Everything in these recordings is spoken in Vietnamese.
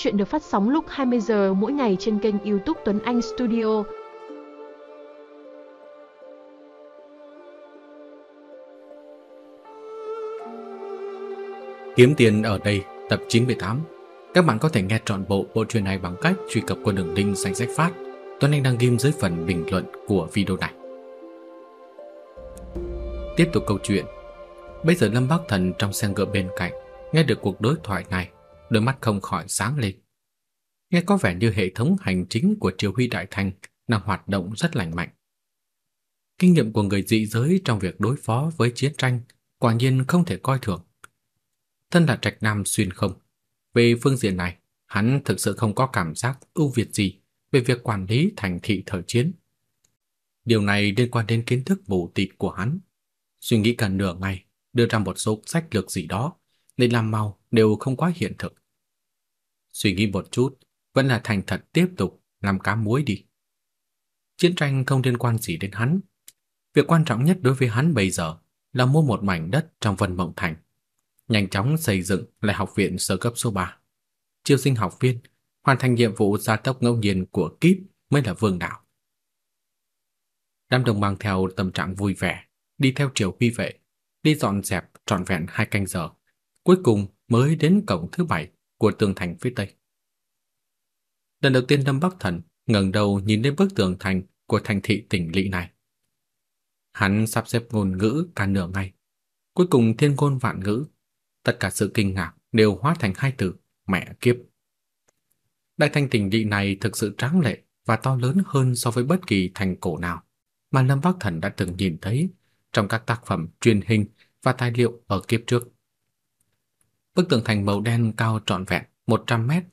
Chuyện được phát sóng lúc 20 giờ mỗi ngày trên kênh YouTube Tuấn Anh Studio. Kiếm tiền ở đây tập 98. Các bạn có thể nghe trọn bộ bộ truyện này bằng cách truy cập qua đường link danh sách phát Tuấn Anh đang ghim dưới phần bình luận của video này. Tiếp tục câu chuyện. Bây giờ Lâm Bắc Thần trong xe ngựa bên cạnh nghe được cuộc đối thoại này, đôi mắt không khỏi sáng lên. Nghe có vẻ như hệ thống hành chính của Triều Huy Đại Thành đang hoạt động rất lành mạnh. Kinh nghiệm của người dị giới trong việc đối phó với chiến tranh quả nhiên không thể coi thường. Thân là trạch nam xuyên không, về phương diện này, hắn thực sự không có cảm giác ưu việt gì về việc quản lý thành thị thời chiến. Điều này liên quan đến kiến thức mù tịt của hắn. Suy nghĩ cả nửa ngày, đưa ra một số sách lược gì đó, nên làm mau đều không quá hiện thực. Suy nghĩ một chút, vẫn là thành thật tiếp tục làm cá muối đi. Chiến tranh không liên quan gì đến hắn. Việc quan trọng nhất đối với hắn bây giờ là mua một mảnh đất trong Vân Mộng Thành, nhanh chóng xây dựng lại học viện sơ cấp số 3. Chiêu sinh học viên, hoàn thành nhiệm vụ gia tốc ngẫu nhiên của kíp mới là vương đạo. Đám đồng mang theo tâm trạng vui vẻ, đi theo Triều Huy vệ, đi dọn dẹp trọn vẹn hai canh giờ, cuối cùng mới đến cổng thứ bảy của tường thành phía tây. Lần đầu tiên Lâm Bắc Thần ngẩng đầu nhìn lên bức tường thành của thành thị tỉnh lỵ này. Hắn sắp xếp ngôn ngữ cả nửa ngày, cuối cùng thiên ngôn vạn ngữ, tất cả sự kinh ngạc đều hóa thành hai từ mẹ kiếp. Đại thành tỉnh lỵ này thực sự tráng lệ và to lớn hơn so với bất kỳ thành cổ nào mà Lâm Bắc Thần đã từng nhìn thấy trong các tác phẩm truyền hình và tài liệu ở kiếp trước. Bức tường thành màu đen cao trọn vẹn 100 mét,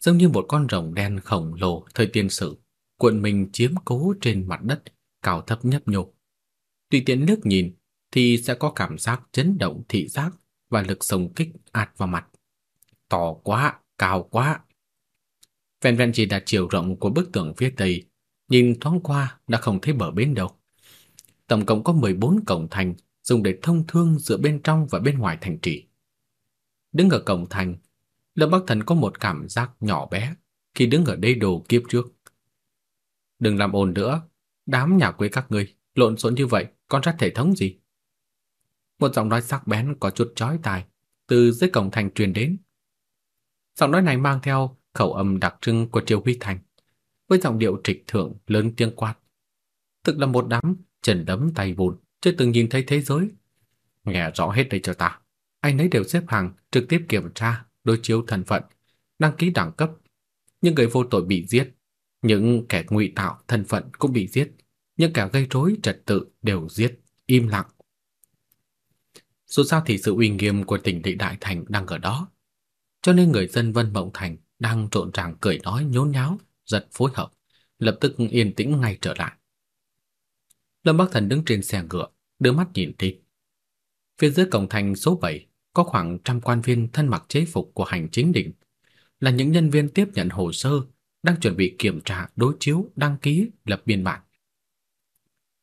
giống như một con rồng đen khổng lồ thời tiên sử, cuộn mình chiếm cố trên mặt đất, cao thấp nhấp nhô. Tùy tiện nước nhìn thì sẽ có cảm giác chấn động thị giác và lực sóng kích ạt vào mặt. To quá, cao quá. Vẹn vẹn chỉ là chiều rộng của bức tường phía tây, nhìn thoáng qua đã không thấy bờ bên đâu. Tổng cộng có 14 cổng thành dùng để thông thương giữa bên trong và bên ngoài thành trì. Đứng ở cổng thành, Lâm Bắc Thần có một cảm giác nhỏ bé khi đứng ở đây đồ kiếp trước. Đừng làm ồn nữa, đám nhà quê các ngươi lộn xộn như vậy, con rắt thể thống gì? Một giọng nói sắc bén có chút chói tai từ dưới cổng thành truyền đến. Giọng nói này mang theo khẩu âm đặc trưng của Triều Huy Thành, với giọng điệu trịch thượng lớn tiếng quát. Thực là một đám trần đấm tay vụn, chưa từng nhìn thấy thế giới. Nghe rõ hết đây cho ta. Anh ấy đều xếp hàng trực tiếp kiểm tra, đối chiếu thân phận, đăng ký đẳng cấp. Những người vô tội bị giết, những kẻ ngụy tạo thân phận cũng bị giết, những kẻ gây rối trật tự đều giết, im lặng. Dù sao thì sự uy nghiêm của tỉnh thị Đại Thành đang ở đó, cho nên người dân Vân Mộng Thành đang trộn ràng cười nói nhốn nháo, giật phối hợp, lập tức yên tĩnh ngay trở lại. Lâm Bắc Thần đứng trên xe ngựa, đưa mắt nhìn đi. Phía dưới cổng thành số 7 có khoảng trăm quan viên thân mặc chế phục của hành chính định, là những nhân viên tiếp nhận hồ sơ, đang chuẩn bị kiểm tra, đối chiếu, đăng ký, lập biên bản.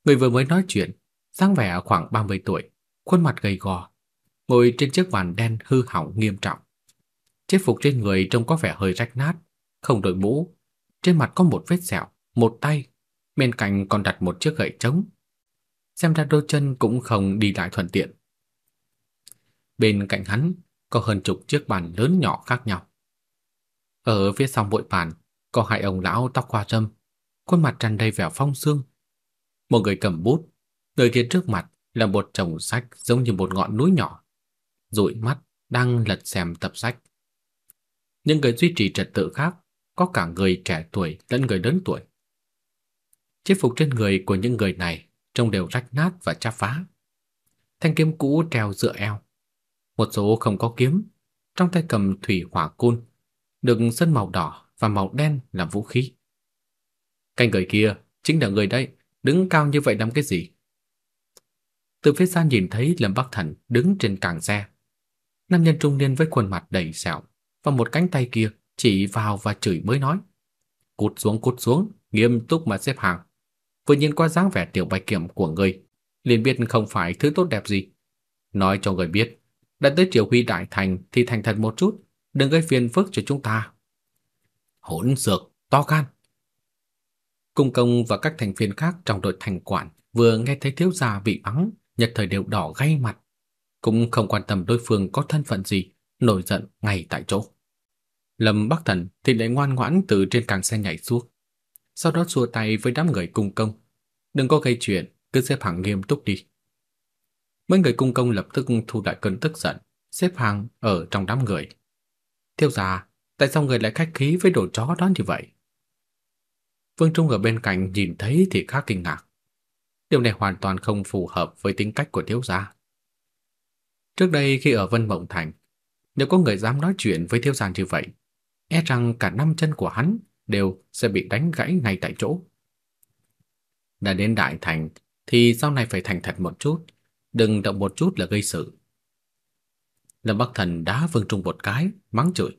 Người vừa mới nói chuyện, dáng vẻ khoảng 30 tuổi, khuôn mặt gầy gò, ngồi trên chiếc bàn đen hư hỏng nghiêm trọng. Chế phục trên người trông có vẻ hơi rách nát, không đội mũ, trên mặt có một vết sẹo, một tay, bên cạnh còn đặt một chiếc gậy trống. Xem ra đôi chân cũng không đi lại thuận tiện. Bên cạnh hắn có hơn chục chiếc bàn lớn nhỏ khác nhau. Ở phía sau mỗi bàn có hai ông lão tóc hoa râm, khuôn mặt tràn đầy vẻ phong sương. Một người cầm bút, người kia trước mặt là một chồng sách giống như một ngọn núi nhỏ. Dụi mắt đang lật xem tập sách. Những người duy trì trật tự khác có cả người trẻ tuổi lẫn người lớn tuổi. chiếc phục trên người của những người này trông đều rách nát và chắp phá. Thanh kiếm cũ treo dựa eo. Một số không có kiếm, trong tay cầm thủy hỏa côn, được sơn màu đỏ và màu đen làm vũ khí. Canh người kia chính là người đấy, đứng cao như vậy làm cái gì? Từ phía xa nhìn thấy Lâm Bắc Thần đứng trên càng xe. Nam nhân trung niên với khuôn mặt đầy sẹo và một cánh tay kia chỉ vào và chửi mới nói. Cút xuống cút xuống, nghiêm túc mà xếp hàng. Vừa nhìn qua dáng vẻ tiểu bạch kiểm của người, liền biết không phải thứ tốt đẹp gì. Nói cho người biết, đã tới triều huy đại thành thì thành thật một chút, đừng gây phiền phức cho chúng ta. Hỗn dược, to gan. Cung công và các thành viên khác trong đội thành quản vừa nghe thấy thiếu gia bị bắn, nhất thời đều đỏ gay mặt, cũng không quan tâm đối phương có thân phận gì, nổi giận ngay tại chỗ. Lâm Bắc Thần thì lại ngoan ngoãn từ trên càng xe nhảy xuống, sau đó xua tay với đám người cung công, đừng có gây chuyện, cứ xếp hàng nghiêm túc đi. Mấy người cung công lập tức thu lại cơn tức giận, xếp hàng ở trong đám người. Thiếu gia, tại sao người lại khách khí với đồ chó đó như vậy? Vương Trung ở bên cạnh nhìn thấy thì khá kinh ngạc. Điều này hoàn toàn không phù hợp với tính cách của thiếu gia. Trước đây khi ở Vân Mộng Thành, nếu có người dám nói chuyện với thiếu gia như vậy, e rằng cả năm chân của hắn đều sẽ bị đánh gãy ngay tại chỗ. Đã đến Đại Thành thì sau này phải thành thật một chút, đừng động một chút là gây sự. Lâm Bắc Thần đá Vương Trung một cái, mắng chửi.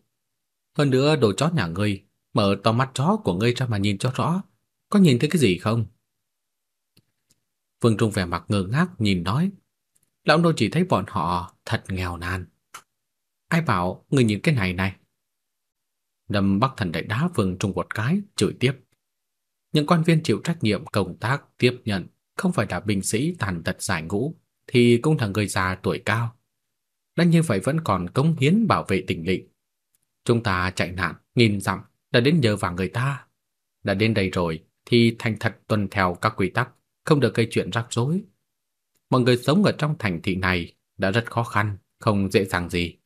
Hơn nữa đồ chó nhà ngươi, mở to mắt chó của ngươi ra mà nhìn cho rõ, có nhìn thấy cái gì không? Vương Trung vẻ mặt ngơ ngác nhìn nói, lão nô chỉ thấy bọn họ thật nghèo nàn. Ai bảo ngươi nhìn cái này này? Lâm Bắc Thần đại đá Vương Trung một cái, chửi tiếp. Những quan viên chịu trách nhiệm công tác tiếp nhận không phải là binh sĩ tàn tật giải ngũ, thì cũng là người già tuổi cao. Đã như vậy vẫn còn cống hiến bảo vệ tỉnh lỵ. Chúng ta chạy nạn, nghìn dặm, đã đến nhờ vào người ta. Đã đến đây rồi, thì thành thật tuân theo các quy tắc, không được gây chuyện rắc rối. Mọi người sống ở trong thành thị này đã rất khó khăn, không dễ dàng gì.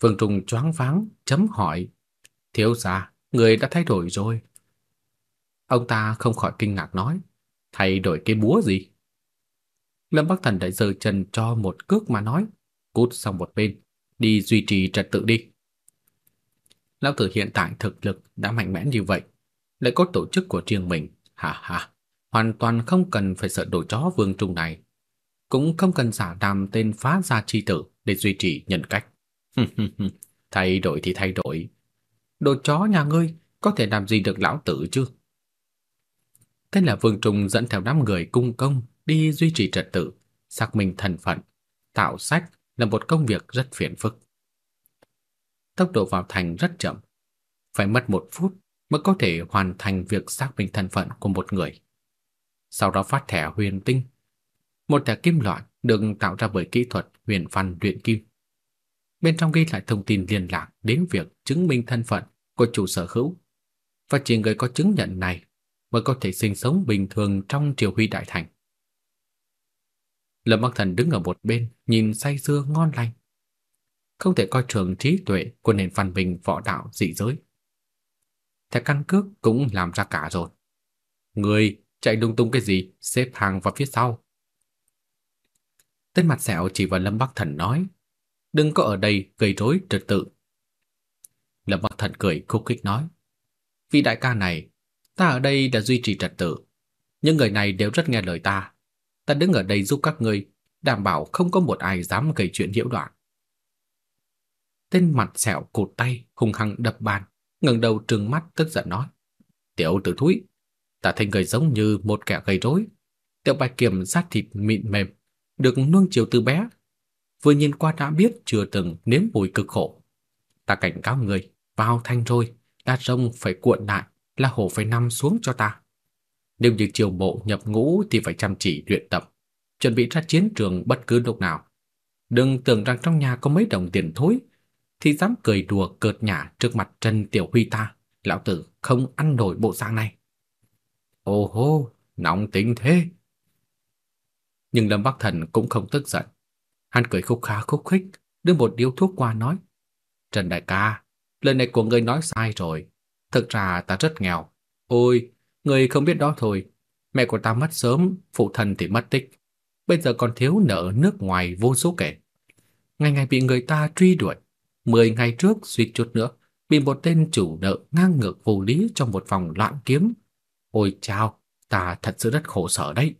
Vương Trung choáng váng, chấm hỏi. Thiếu gia, người đã thay đổi rồi. Ông ta không khỏi kinh ngạc nói. Thay đổi cái búa gì? Lâm Bắc Thần đại giơ chân cho một cước mà nói. Cút sang một bên, đi duy trì trật tự đi. Lão tử hiện tại thực lực đã mạnh mẽ như vậy, lại có tổ chức của riêng mình, ha ha, hoàn toàn không cần phải sợ đồ chó vương trung này, cũng không cần giả đàm tên phá gia chi tử để duy trì nhân cách. thay đổi thì thay đổi. Đồ chó nhà ngươi có thể làm gì được lão tử chứ? Thế là Vương Trung dẫn theo đám người cung công đi duy trì trật tự, xác minh thân phận, tạo sách là một công việc rất phiền phức. Tốc độ vào thành rất chậm, phải mất một phút mới có thể hoàn thành việc xác minh thân phận của một người. Sau đó phát thẻ huyền tinh, một thẻ kim loại được tạo ra bởi kỹ thuật huyền văn luyện kim. Bên trong ghi lại thông tin liên lạc đến việc chứng minh thân phận của chủ sở hữu, và chỉ người có chứng nhận này mới có thể sinh sống bình thường trong triều huy đại thành. Lâm Bắc Thần đứng ở một bên, nhìn say sưa ngon lành. Không thể coi thường trí tuệ của nền văn minh võ đạo dị giới. Thẻ căn cước cũng làm ra cả rồi. Người chạy lung tung cái gì, xếp hàng vào phía sau. Tên mặt sẹo chỉ vào Lâm Bắc Thần nói, đừng có ở đây gây rối trật tự. Lâm Bắc Thần cười khúc khích nói, vị đại ca này, ta ở đây đã duy trì trật tự, những người này đều rất nghe lời ta, ta đứng ở đây giúp các ngươi, đảm bảo không có một ai dám gây chuyện nhiễu loạn. Tên mặt sẹo cụt tay, hung hăng đập bàn, ngẩng đầu trừng mắt tức giận nói: "Tiểu tử thúi, ta thấy người giống như một kẻ gây rối. Tiểu Bạch Kiểm sát thịt mịn mềm, được nuông chiều từ bé, vừa nhìn qua đã biết chưa từng nếm mùi cực khổ. Ta cảnh cáo người, vào thanh rồi, là rông phải cuộn lại, là hổ phải nằm xuống cho ta. Nếu như triều bộ nhập ngũ thì phải chăm chỉ luyện tập, chuẩn bị ra chiến trường bất cứ lúc nào. Đừng tưởng rằng trong nhà có mấy đồng tiền thối thì dám cười đùa cợt nhả trước mặt Trần Tiểu Huy ta, lão tử không ăn nổi bộ dạng này. Ô hô, nóng tính thế. Nhưng Lâm Bắc Thần cũng không tức giận. Hắn cười khúc khá khúc khích, đưa một điếu thuốc qua nói. Trần đại ca, lời này của ngươi nói sai rồi. Thực ra ta rất nghèo. Ôi, Người không biết đó thôi, mẹ của ta mất sớm, phụ thân thì mất tích. Bây giờ còn thiếu nợ nước ngoài vô số kể. Ngày ngày bị người ta truy đuổi. Mười ngày trước suýt chút nữa, bị một tên chủ nợ ngang ngược vô lý trong một vòng loạn kiếm. Ôi chao, ta thật sự rất khổ sở đấy.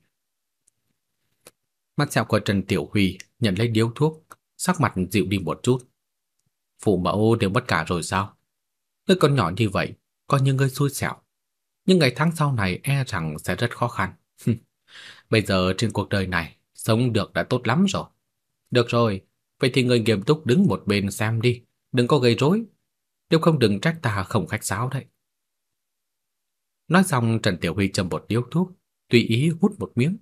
Mắt sẹo của Trần Tiểu Huy nhận lấy điếu thuốc, sắc mặt dịu đi một chút. Phụ mẫu đều mất cả rồi sao? Ngươi con nhỏ như vậy, coi như ngươi xui xẻo nhưng ngày tháng sau này e rằng sẽ rất khó khăn. Bây giờ trên cuộc đời này, sống được đã tốt lắm rồi. Được rồi, vậy thì người nghiêm túc đứng một bên xem đi, đừng có gây rối. nếu không đừng trách ta không khách sáo đấy. Nói xong Trần Tiểu Huy châm một điếu thuốc, tùy ý hút một miếng,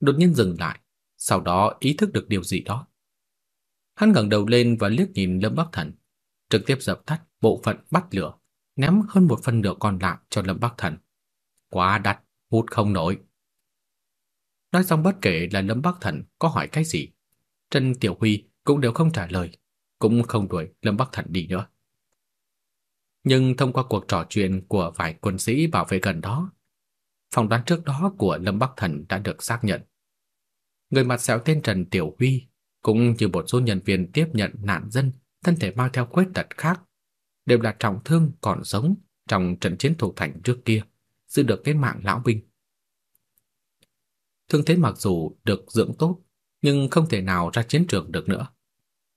đột nhiên dừng lại, sau đó ý thức được điều gì đó. Hắn ngẩng đầu lên và liếc nhìn Lâm Bắc Thần, trực tiếp dập tắt bộ phận bắt lửa, ném hơn một phần nửa còn lại cho Lâm Bắc Thần. Quá đắt, hút không nổi. Nói xong bất kể là Lâm Bắc Thần có hỏi cái gì, Trần Tiểu Huy cũng đều không trả lời, cũng không đuổi Lâm Bắc Thần đi nữa. Nhưng thông qua cuộc trò chuyện của vài quân sĩ bảo vệ gần đó, phỏng đoán trước đó của Lâm Bắc Thần đã được xác nhận. Người mặt sẹo tên Trần Tiểu Huy cũng như một số nhân viên tiếp nhận nạn dân thân thể mang theo khuyết tật khác đều là trọng thương còn sống trong trận chiến thủ thành trước kia, giữ được cái mạng lão binh. Thương thế mặc dù được dưỡng tốt, nhưng không thể nào ra chiến trường được nữa.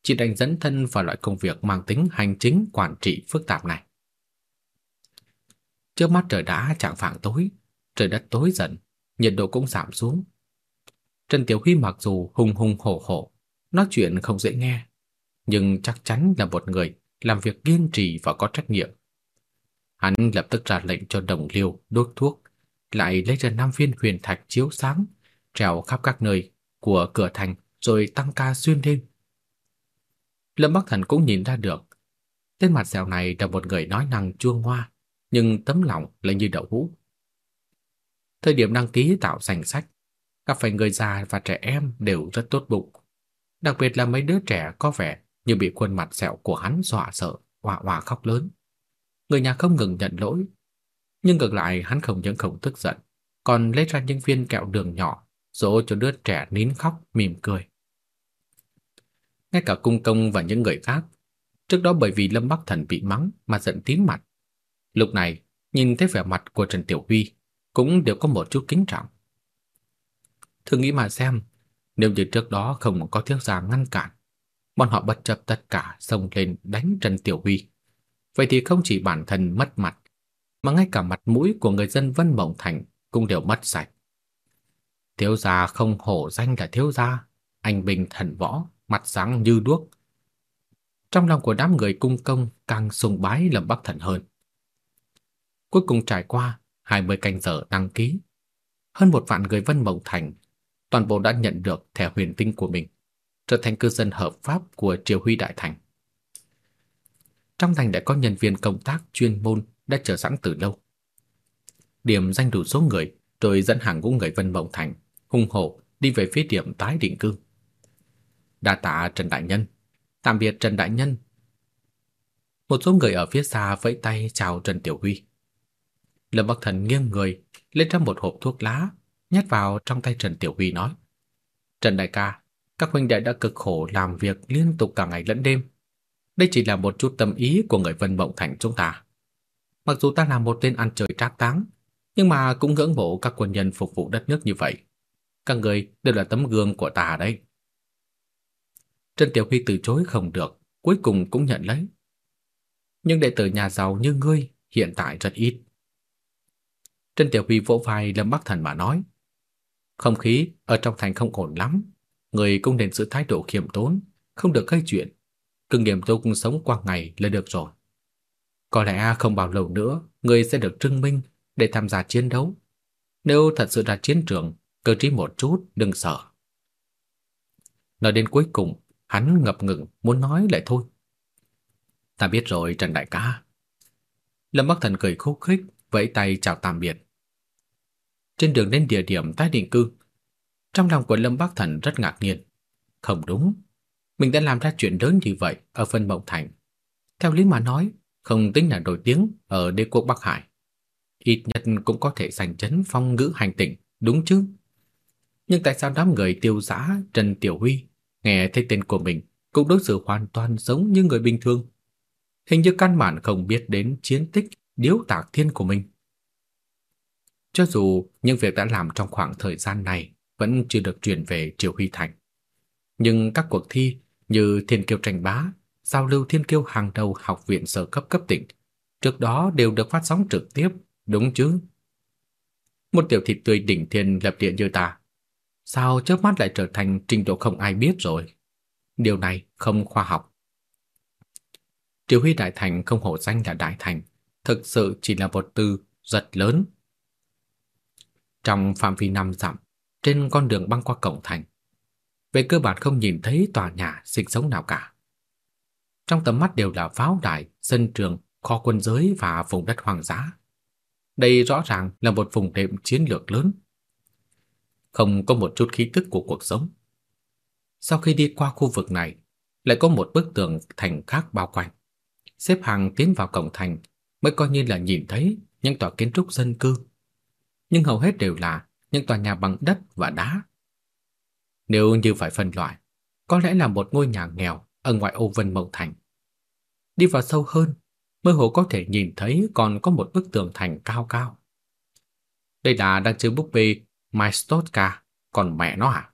Chỉ đành dẫn thân vào loại công việc mang tính hành chính quản trị phức tạp này. Trước mắt trời đã chạng vạng tối, trời đất tối dần, nhiệt độ cũng giảm xuống. Trần Tiểu Huy mặc dù hùng hùng hổ hổ, nói chuyện không dễ nghe, nhưng chắc chắn là một người làm việc kiên trì và có trách nhiệm. Hắn lập tức ra lệnh cho đồng liêu đốt thuốc, lại lấy ra năm viên huyền thạch chiếu sáng, trèo khắp các nơi của cửa thành rồi tăng ca xuyên đêm. Lâm Bắc Thần cũng nhìn ra được, tên mặt dẻo này là một người nói năng chua ngoa, nhưng tấm lòng lại như đậu hũ. Thời điểm đăng ký tạo danh sách, gặp phải người già và trẻ em đều rất tốt bụng. Đặc biệt là mấy đứa trẻ có vẻ như bị khuôn mặt sẹo của hắn dọa sợ, oà oà khóc lớn. Người nhà không ngừng nhận lỗi, nhưng ngược lại hắn không những không tức giận, còn lấy ra những viên kẹo đường nhỏ, dỗ cho đứa trẻ nín khóc mỉm cười. Ngay cả cung công và những người khác, trước đó bởi vì Lâm Bắc Thần bị mắng mà giận tím mặt. Lúc này, nhìn thấy vẻ mặt của Trần Tiểu Huy, cũng đều có một chút kính trọng. Thử nghĩ mà xem, nếu như trước đó không có thiếu gia ngăn cản, bọn họ bất chấp tất cả xông lên đánh Trần Tiểu Huy. Vậy thì không chỉ bản thân mất mặt, mà ngay cả mặt mũi của người dân Vân Mộng Thành cũng đều mất sạch. Thiếu gia không hổ danh là thiếu gia, anh bình thần võ, mặt sáng như đuốc. Trong lòng của đám người cung công càng sùng bái Lâm Bắc Thần hơn. Cuối cùng trải qua 20 canh giờ đăng ký, hơn một vạn người Vân Mộng Thành toàn bộ đã nhận được thẻ huyền tinh của mình, trở thành cư dân hợp pháp của Triều Huy Đại Thành. Trong thành đã có nhân viên công tác chuyên môn đã chờ sẵn từ lâu. Điểm danh đủ số người, rồi dẫn hàng ngũ người Vân Mộng Thành, hung hổ đi về phía điểm tái định cư. Đa tạ Trần Đại Nhân, tạm biệt Trần Đại Nhân. Một số người ở phía xa vẫy tay chào Trần Tiểu Huy. Lâm Bắc Thần nghiêng người, lấy ra một hộp thuốc lá nhét vào trong tay Trần Tiểu Huy nói. Trần Đại ca, các huynh đệ đã cực khổ làm việc liên tục cả ngày lẫn đêm. Đây chỉ là một chút tâm ý của người Vân Mộng Thành chúng ta. Mặc dù ta là một tên ăn chơi trác táng, nhưng mà cũng ngưỡng mộ các quân nhân phục vụ đất nước như vậy. Các người đều là tấm gương của ta đấy. Trần Tiểu Huy từ chối không được, cuối cùng cũng nhận lấy. Nhưng đệ tử nhà giàu như ngươi hiện tại rất ít. Trần Tiểu Huy vỗ vai Lâm Bắc Thần mà nói. Không khí ở trong thành không ổn lắm, người cũng nên giữ thái độ khiêm tốn, không được gây chuyện, cứ nghiêm túc sống qua ngày là được rồi. Có lẽ không bao lâu nữa, người sẽ được trưng minh để tham gia chiến đấu. Nếu thật sự ra chiến trường, cơ trí một chút, đừng sợ. Nói đến cuối cùng, hắn ngập ngừng muốn nói lại thôi. Ta biết rồi Trần Đại ca. Lâm Bắc Thần cười khúc khích, vẫy tay chào tạm biệt. Trên đường đến địa điểm tái định cư, trong lòng của Lâm Bắc Thần rất ngạc nhiên. Không đúng, mình đã làm ra chuyện lớn như vậy ở phân Mộng Thành. Theo lý mà nói, không tính là nổi tiếng ở đế quốc Bắc Hải. Ít nhất cũng có thể giành chấn phong ngữ hành tỉnh, đúng chứ? Nhưng tại sao đám người tiêu giã Trần Tiểu Huy nghe thấy tên của mình cũng đối xử hoàn toàn giống như người bình thường? Hình như căn bản không biết đến chiến tích điếu tạc thiên của mình. Cho dù những việc đã làm trong khoảng thời gian này vẫn chưa được truyền về Triều Huy Thành, nhưng các cuộc thi như Thiên Kiêu tranh bá, giao lưu Thiên Kiêu hàng đầu học viện sở cấp cấp tỉnh, trước đó đều được phát sóng trực tiếp, đúng chứ? Một tiểu thịt tươi đỉnh thiên lập địa như ta, sao chớp mắt lại trở thành trình độ không ai biết rồi? Điều này không khoa học. Triều Huy Đại Thành không hổ danh là Đại Thành, thực sự chỉ là một từ rất lớn. Trong phạm vi năm dặm, trên con đường băng qua cổng thành, về cơ bản không nhìn thấy tòa nhà sinh sống nào cả. Trong tầm mắt đều là pháo đài, sân trường, kho quân giới và vùng đất hoang dã. Đây rõ ràng là một vùng đệm chiến lược lớn. Không có một chút khí tức của cuộc sống. Sau khi đi qua khu vực này, lại có một bức tường thành khác bao quanh. Xếp hàng tiến vào cổng thành mới coi như là nhìn thấy những tòa kiến trúc dân cư. Nhưng hầu hết đều là những tòa nhà bằng đất và đá. Nếu như phải phân loại, có lẽ là một ngôi nhà nghèo ở ngoại ô Vân Mộng Thành. Đi vào sâu hơn, mơ hồ có thể nhìn thấy còn có một bức tường thành cao cao. Đây là đang chơi búp bê Mystotka, còn mẹ nó à?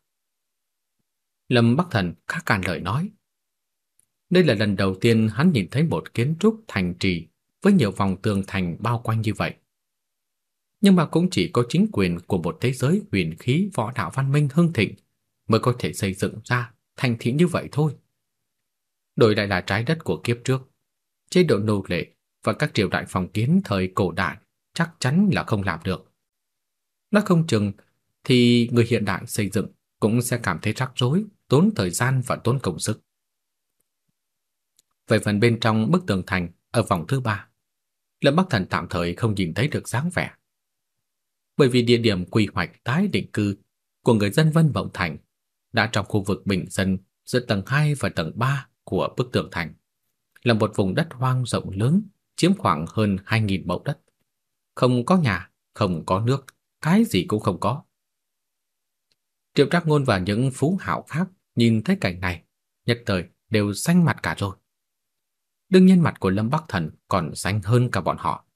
Lâm Bắc Thần khá càn lời nói. Đây là lần đầu tiên hắn nhìn thấy một kiến trúc thành trì với nhiều vòng tường thành bao quanh như vậy. Nhưng mà cũng chỉ có chính quyền của một thế giới huyền khí võ đạo văn minh hưng thịnh mới có thể xây dựng ra thành thị như vậy thôi. Đổi lại là trái đất của kiếp trước, chế độ nô lệ và các triều đại phong kiến thời cổ đại chắc chắn là không làm được. Nó không chừng thì người hiện đại xây dựng cũng sẽ cảm thấy rắc rối, tốn thời gian và tốn công sức. Về phần bên trong bức tường thành ở vòng thứ ba, Lâm Bắc Thần tạm thời không nhìn thấy được dáng vẻ. Bởi vì địa điểm quy hoạch tái định cư của người dân Vân Vọng Thành đã trong khu vực bình dân giữa tầng 2 và tầng 3 của bức tường thành, là một vùng đất hoang rộng lớn, chiếm khoảng hơn 2.000 mẫu đất. Không có nhà, không có nước, cái gì cũng không có. Triệu Trác Ngôn và những phú hảo khác nhìn thấy cảnh này, nhất thời đều xanh mặt cả rồi. Đương nhiên mặt của Lâm Bắc Thần còn xanh hơn cả bọn họ.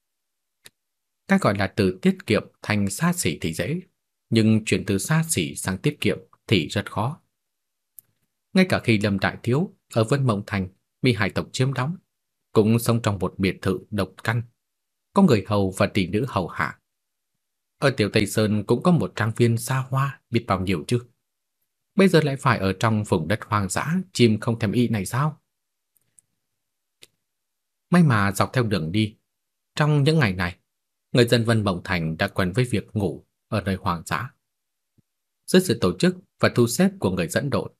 Cái gọi là từ tiết kiệm thành xa xỉ thì dễ, nhưng chuyển từ xa xỉ sang tiết kiệm thì rất khó. Ngay cả khi Lâm Đại Thiếu ở Vân Mộng Thành bị hải tộc chiếm đóng, cũng sống trong một biệt thự độc căn, có người hầu và tỷ nữ hầu hạ. Ở Tiểu Tây Sơn cũng có một trang viên xa hoa biết bao nhiêu chứ. Bây giờ lại phải ở trong vùng đất hoang dã chim không thèm y này sao? May mà dọc theo đường đi, trong những ngày này, người dân Vân Mộng Thành đã quen với việc ngủ ở nơi hoang dã. Dưới sự tổ chức và thu xếp của người dẫn đội,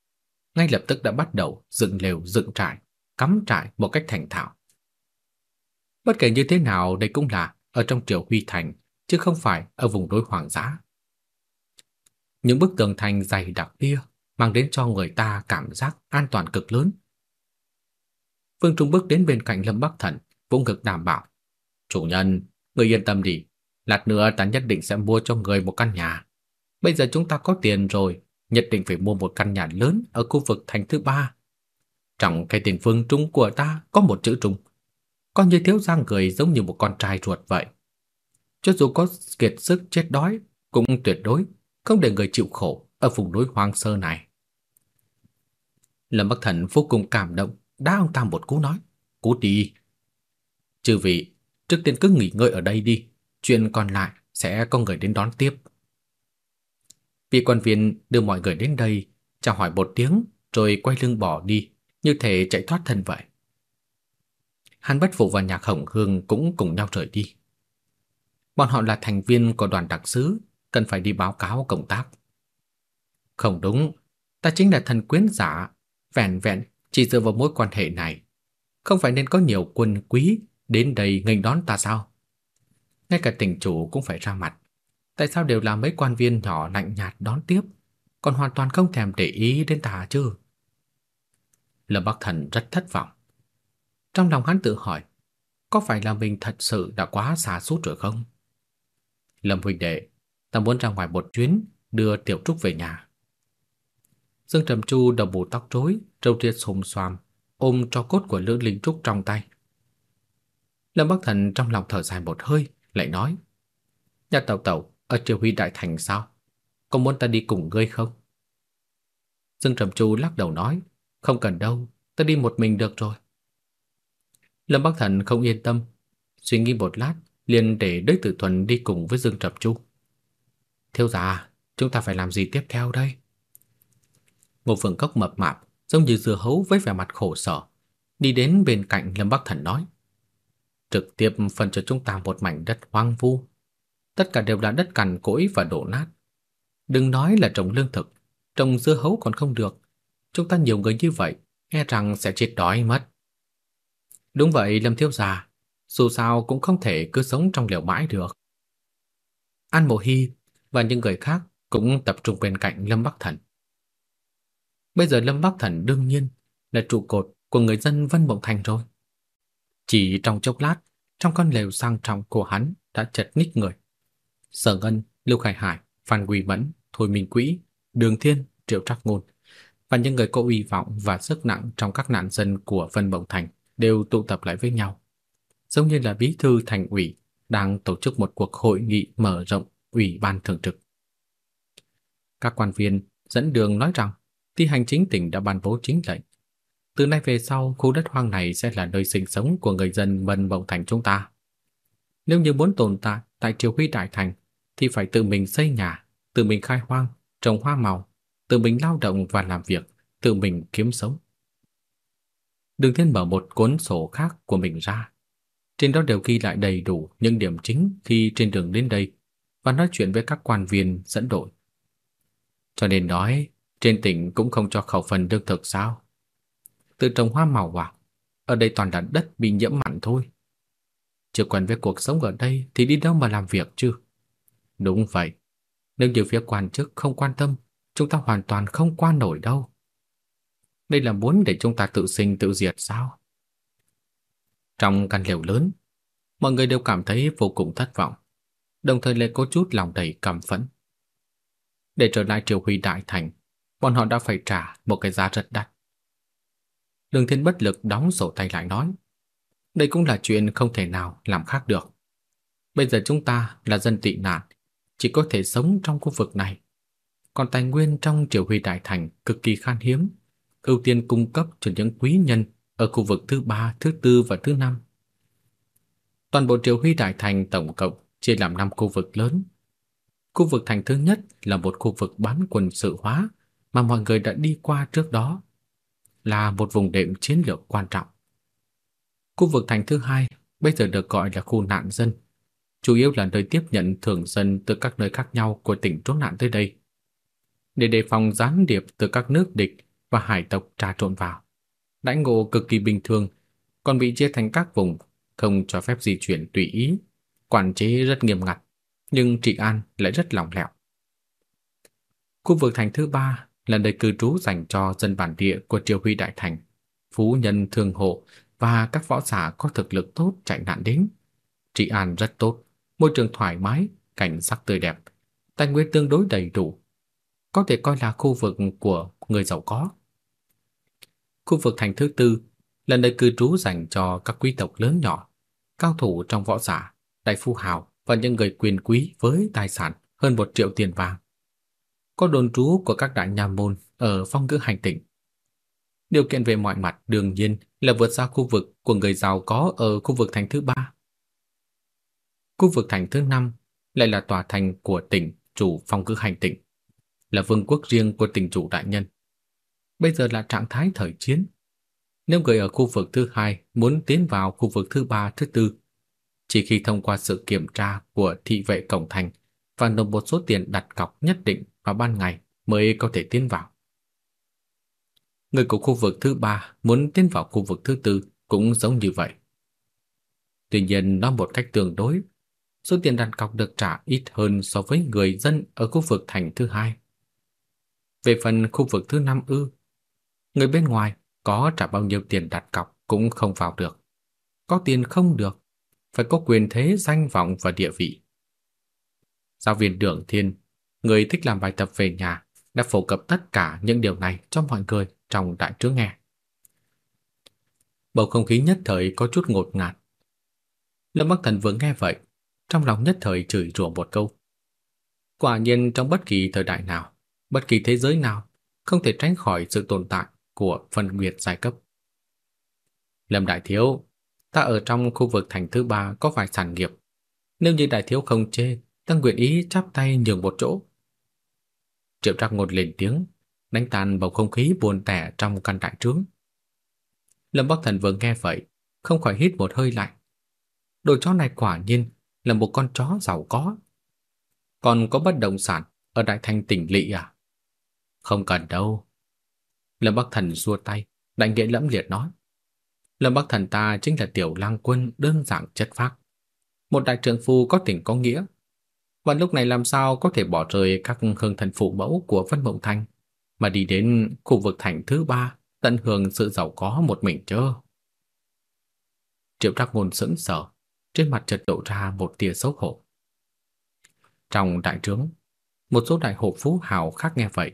ngay lập tức đã bắt đầu dựng lều dựng trại, cắm trại một cách thành thạo. Bất kể như thế nào đây cũng là ở trong triều Huy Thành, chứ không phải ở vùng đối hoang dã. Những bức tường thành dày đặc kia mang đến cho người ta cảm giác an toàn cực lớn. Phương Trung bước đến bên cạnh Lâm Bắc Thần, vung ngực đảm bảo. Chủ nhân, người yên tâm đi, lát nữa ta nhất định sẽ mua cho người một căn nhà. Bây giờ chúng ta có tiền rồi, nhất định phải mua một căn nhà lớn ở khu vực thành thứ ba. Trong cái tiền phương trung của ta có một chữ trung. Coi như thiếu giang người giống như một con trai ruột vậy. Cho dù có kiệt sức chết đói, cũng tuyệt đối không để người chịu khổ ở vùng núi hoang sơ này. Lâm Bắc Thần vô cùng cảm động, đá ông ta một cú nói, cú đi. Chư vị, trước tiên cứ nghỉ ngơi ở đây đi, chuyện còn lại sẽ có người đến đón tiếp. Vị quan viên đưa mọi người đến đây, chào hỏi một tiếng rồi quay lưng bỏ đi, như thể chạy thoát thân vậy. Hàn Bất Phụ và Nhạc Hồng Hương cũng cùng nhau rời đi. Bọn họ là thành viên của đoàn đặc sứ, cần phải đi báo cáo công tác. Không đúng, ta chính là thần quyến giả, vẹn vẹn chỉ dựa vào mối quan hệ này. Không phải nên có nhiều quân quý đến đây nghênh đón ta sao? Ngay cả tỉnh chủ cũng phải ra mặt. Tại sao đều là mấy quan viên nhỏ lạnh nhạt đón tiếp, còn hoàn toàn không thèm để ý đến ta chứ? Lâm Bắc Thần rất thất vọng. Trong lòng hắn tự hỏi, có phải là mình thật sự đã quá xa sút rồi không? Lâm huynh đệ, ta muốn ra ngoài một chuyến, đưa Tiểu Trúc về nhà. Dương Trầm Chu đầu bù tóc rối, râu ria xồm xoàm, ôm cho cốt của Lữ Linh Trúc trong tay. Lâm Bắc Thần trong lòng thở dài một hơi, lại nói: "Nhà Tẩu Tẩu, ở Triều Huy Đại Thành sao? Có muốn ta đi cùng ngươi không? Dương Trầm Chu lắc đầu nói, không cần đâu, ta đi một mình được rồi. Lâm Bắc Thần không yên tâm, suy nghĩ một lát, liền để Đới Tử Thuần đi cùng với Dương Trầm Chu. Thiếu gia, chúng ta phải làm gì tiếp theo đây? Ngô Phượng Cốc mập mạp, giống như dưa hấu với vẻ mặt khổ sở, đi đến bên cạnh Lâm Bắc Thần nói: "Trực tiếp phân cho chúng ta một mảnh đất hoang vu, tất cả đều là đất cằn cỗi và đổ nát. Đừng nói là trồng lương thực, trồng dưa hấu còn không được, chúng ta nhiều người như vậy, e rằng sẽ chết đói mất." Đúng vậy, Lâm thiếu gia, dù sao cũng không thể cứ sống trong lều mãi được. An Mộ Hy và những người khác cũng tập trung bên cạnh Lâm Bắc Thần. Bây giờ Lâm Bắc Thần đương nhiên là trụ cột của người dân Vân Mộng Thành rồi. Chỉ trong chốc lát, trong con lều sang trọng của hắn đã chật ních người. Sở Ngân, Lưu Khải Hải, Phan Quỳ Mẫn, Thôi Minh Quỹ, Đường Thiên, Triệu Trắc Ngôn và những người có uy vọng và sức nặng trong các nạn dân của Vân Mộng Thành đều tụ tập lại với nhau. Giống như là bí thư thành ủy đang tổ chức một cuộc hội nghị mở rộng ủy ban thường trực. Các quan viên dẫn đường nói rằng ty hành chính tỉnh đã ban bố chính lệnh. Từ nay về sau, khu đất hoang này sẽ là nơi sinh sống của người dân Vân Mộng Thành chúng ta. Nếu như muốn tồn tại tại Triều Huy Đại Thành, thì phải tự mình xây nhà, tự mình khai hoang, trồng hoa màu, tự mình lao động và làm việc, tự mình kiếm sống. Đường Thiên mở một cuốn sổ khác của mình ra. Trên đó đều ghi lại đầy đủ những điểm chính khi trên đường đến đây và nói chuyện với các quan viên dẫn đội. Cho nên nói, trên tỉnh cũng không cho khẩu phần lương thực sao? Tự trồng hoa màu à? Ở đây toàn là đất bị nhiễm mặn thôi. Chưa quen với cuộc sống ở đây thì đi đâu mà làm việc chứ? Đúng vậy. Nếu như phía quan chức không quan tâm, chúng ta hoàn toàn không qua nổi đâu. Đây là muốn để chúng ta tự sinh tự diệt sao? Trong căn lều lớn, mọi người đều cảm thấy vô cùng thất vọng, đồng thời lại có chút lòng đầy cảm phẫn. Để trở lại triều huy đại thành, bọn họ đã phải trả một cái giá rất đắt. Đường Thiên bất lực đóng sổ tay lại nói, đây cũng là chuyện không thể nào làm khác được. Bây giờ chúng ta là dân tị nạn, chỉ có thể sống trong khu vực này. Còn tài nguyên trong triều huy đại thành cực kỳ khan hiếm, ưu tiên cung cấp cho những quý nhân ở khu vực thứ ba, thứ tư và thứ năm. Toàn bộ triều huy đại thành tổng cộng chia làm 5 khu vực lớn. Khu vực thành thứ nhất là một khu vực bán quân sự hóa mà mọi người đã đi qua trước đó, là một vùng đệm chiến lược quan trọng. Khu vực thành thứ hai bây giờ được gọi là khu nạn dân, chủ yếu là nơi tiếp nhận thường dân từ các nơi khác nhau của tỉnh trốn nạn tới đây. Để đề phòng gián điệp từ các nước địch và hải tộc trà trộn vào. Đãi ngộ cực kỳ bình thường, còn bị chia thành các vùng, không cho phép di chuyển tùy ý, quản chế rất nghiêm ngặt, nhưng trị an lại rất lỏng lẻo. Khu vực thành thứ ba là nơi cư trú dành cho dân bản địa của Triều Huy Đại Thành, phú nhân thương hộ và các võ giả có thực lực tốt chạy nạn đến. Trị an rất tốt, môi trường thoải mái, cảnh sắc tươi đẹp, tài nguyên tương đối đầy đủ. Có thể coi là khu vực của người giàu có. Khu vực thành thứ tư là nơi cư trú dành cho các quý tộc lớn nhỏ, cao thủ trong võ giả, đại phu hào và những người quyền quý với tài sản hơn một triệu tiền vàng. Có đồn trú của các đại nhà môn ở phong ngữ hành tỉnh. Điều kiện về mọi mặt đương nhiên là vượt xa khu vực của người giàu có ở khu vực thành thứ ba. Khu vực thành thứ năm lại là tòa thành của tỉnh chủ phong ngữ hành tỉnh, là vương quốc riêng của tỉnh chủ đại nhân bây giờ là trạng thái thời chiến. Nếu người ở khu vực thứ hai muốn tiến vào khu vực thứ ba, thứ tư, chỉ khi thông qua sự kiểm tra của thị vệ cổng thành và nộp một số tiền đặt cọc nhất định vào ban ngày mới có thể tiến vào. Người của khu vực thứ ba muốn tiến vào khu vực thứ tư cũng giống như vậy. Tuy nhiên nó một cách tương đối, số tiền đặt cọc được trả ít hơn so với người dân ở khu vực thành thứ hai. Về phần khu vực thứ năm ư, Người bên ngoài có trả bao nhiêu tiền đặt cọc cũng không vào được. Có tiền không được, phải có quyền thế, danh vọng và địa vị. Giáo viên Đường Thiên, người thích làm bài tập về nhà, đã phổ cập tất cả những điều này cho mọi người trong đại trướng nghe. Bầu không khí nhất thời có chút ngột ngạt. Lâm Bắc Thần vừa nghe vậy, trong lòng nhất thời chửi rủa một câu. Quả nhiên trong bất kỳ thời đại nào, bất kỳ thế giới nào, không thể tránh khỏi sự tồn tại của phân nguyệt giai cấp. Lâm Đại Thiếu, ta ở trong khu vực thành thứ ba có vài sản nghiệp. Nếu như Đại Thiếu không chê, tăng quyền ý chắp tay nhường một chỗ. Triệu Trác ngột lên tiếng, đánh tan bầu không khí buồn tẻ trong căn đại trướng. Lâm Bắc Thần vừa nghe vậy, không khỏi hít một hơi lạnh. Đồ chó này quả nhiên là một con chó giàu có. Còn có bất động sản ở Đại Thanh tỉnh lỵ à? Không cần đâu. Lâm Bắc Thần xua tay, đại nghĩa lẫm liệt nói. Lâm Bắc Thần ta chính là tiểu lang quân đơn giản chất phác. Một đại trưởng phu có tình có nghĩa. Và lúc này làm sao có thể bỏ rơi các hương thần phụ mẫu của Vân Mộng Thành mà đi đến khu vực thành thứ ba tận hưởng sự giàu có một mình chứ? Triệu Trác ngôn sững sờ, trên mặt chợt lộ ra một tia xấu hổ. Trong đại trướng, một số đại hộ phú hào khác nghe vậy,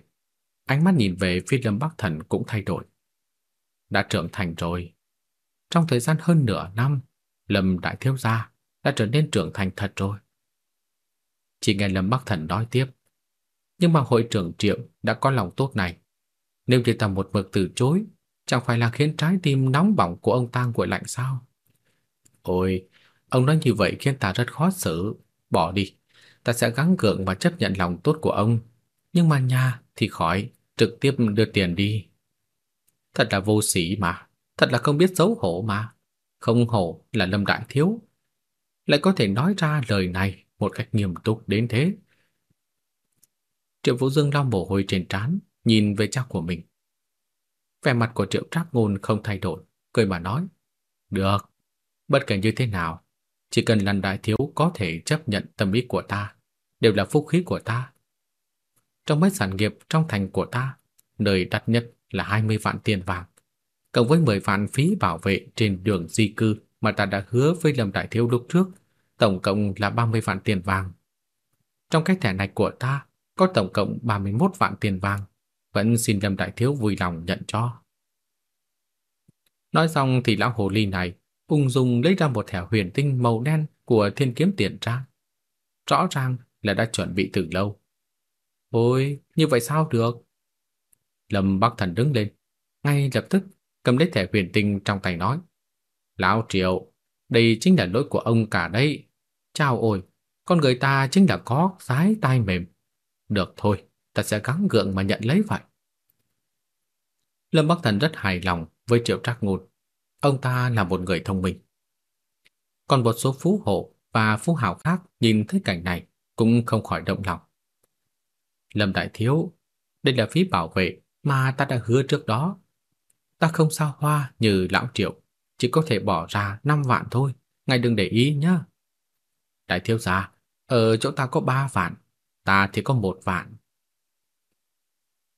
ánh mắt nhìn về phía Lâm Bắc Thần cũng thay đổi. Đã trưởng thành rồi. Trong thời gian hơn nửa năm, Lâm đại thiếu gia đã trở nên trưởng thành thật rồi. Chỉ nghe Lâm Bắc Thần nói tiếp, nhưng mà hội trưởng Triệu đã có lòng tốt này, nếu như ta một mực từ chối, chẳng phải là khiến trái tim nóng bỏng của ông ta nguội lạnh sao? Ôi, ông nói như vậy khiến ta rất khó xử. Bỏ đi, ta sẽ gắng gượng và chấp nhận lòng tốt của ông. Nhưng mà nha thì khỏi, trực tiếp đưa tiền đi. Thật là vô sĩ mà, thật là không biết xấu hổ mà. Không hổ là Lâm Đại Thiếu. Lại có thể nói ra lời này một cách nghiêm túc đến thế. Triệu Vũ Dương lau mồ hôi trên trán, nhìn về cha của mình. Vẻ mặt của Triệu Trác Ngôn không thay đổi, cười mà nói: "Được, bất kể như thế nào, chỉ cần lần đại thiếu có thể chấp nhận tâm ý của ta, đều là phúc khí của ta. Trong mấy sản nghiệp trong thành của ta, nơi đắt nhất là 20 vạn tiền vàng, cộng với 10 vạn phí bảo vệ trên đường di cư mà ta đã hứa với Lâm đại thiếu lúc trước, tổng cộng là 30 vạn tiền vàng. Trong cái thẻ này của ta có tổng cộng 31 vạn tiền vàng, vẫn xin Lâm đại thiếu vui lòng nhận cho. Nói xong thì lão hồ ly này ung dung lấy ra một thẻ huyền tinh màu đen của thiên kiếm tiền trang. Rõ ràng là đã chuẩn bị từ lâu. Ôi, như vậy sao được? Lâm Bắc Thần đứng lên, ngay lập tức cầm lấy thẻ huyền tinh trong tay nói. Lão Triệu, đây chính là lỗi của ông cả đây. Chào ôi, con người ta chính là có sái tai mềm. Được thôi, ta sẽ gắng gượng mà nhận lấy vậy. Lâm Bắc Thần rất hài lòng với Triệu Trác Ngôn. Ông ta là một người thông minh. Còn một số phú hộ và phú hào khác nhìn thấy cảnh này cũng không khỏi động lòng. Lâm Đại Thiếu, đây là phí bảo vệ mà ta đã hứa trước đó. Ta không sao hoa như lão triệu, chỉ có thể bỏ ra 5 vạn thôi, ngài đừng để ý nhá. Đại thiếu gia, ở chỗ ta có 3 vạn, ta thì có một vạn.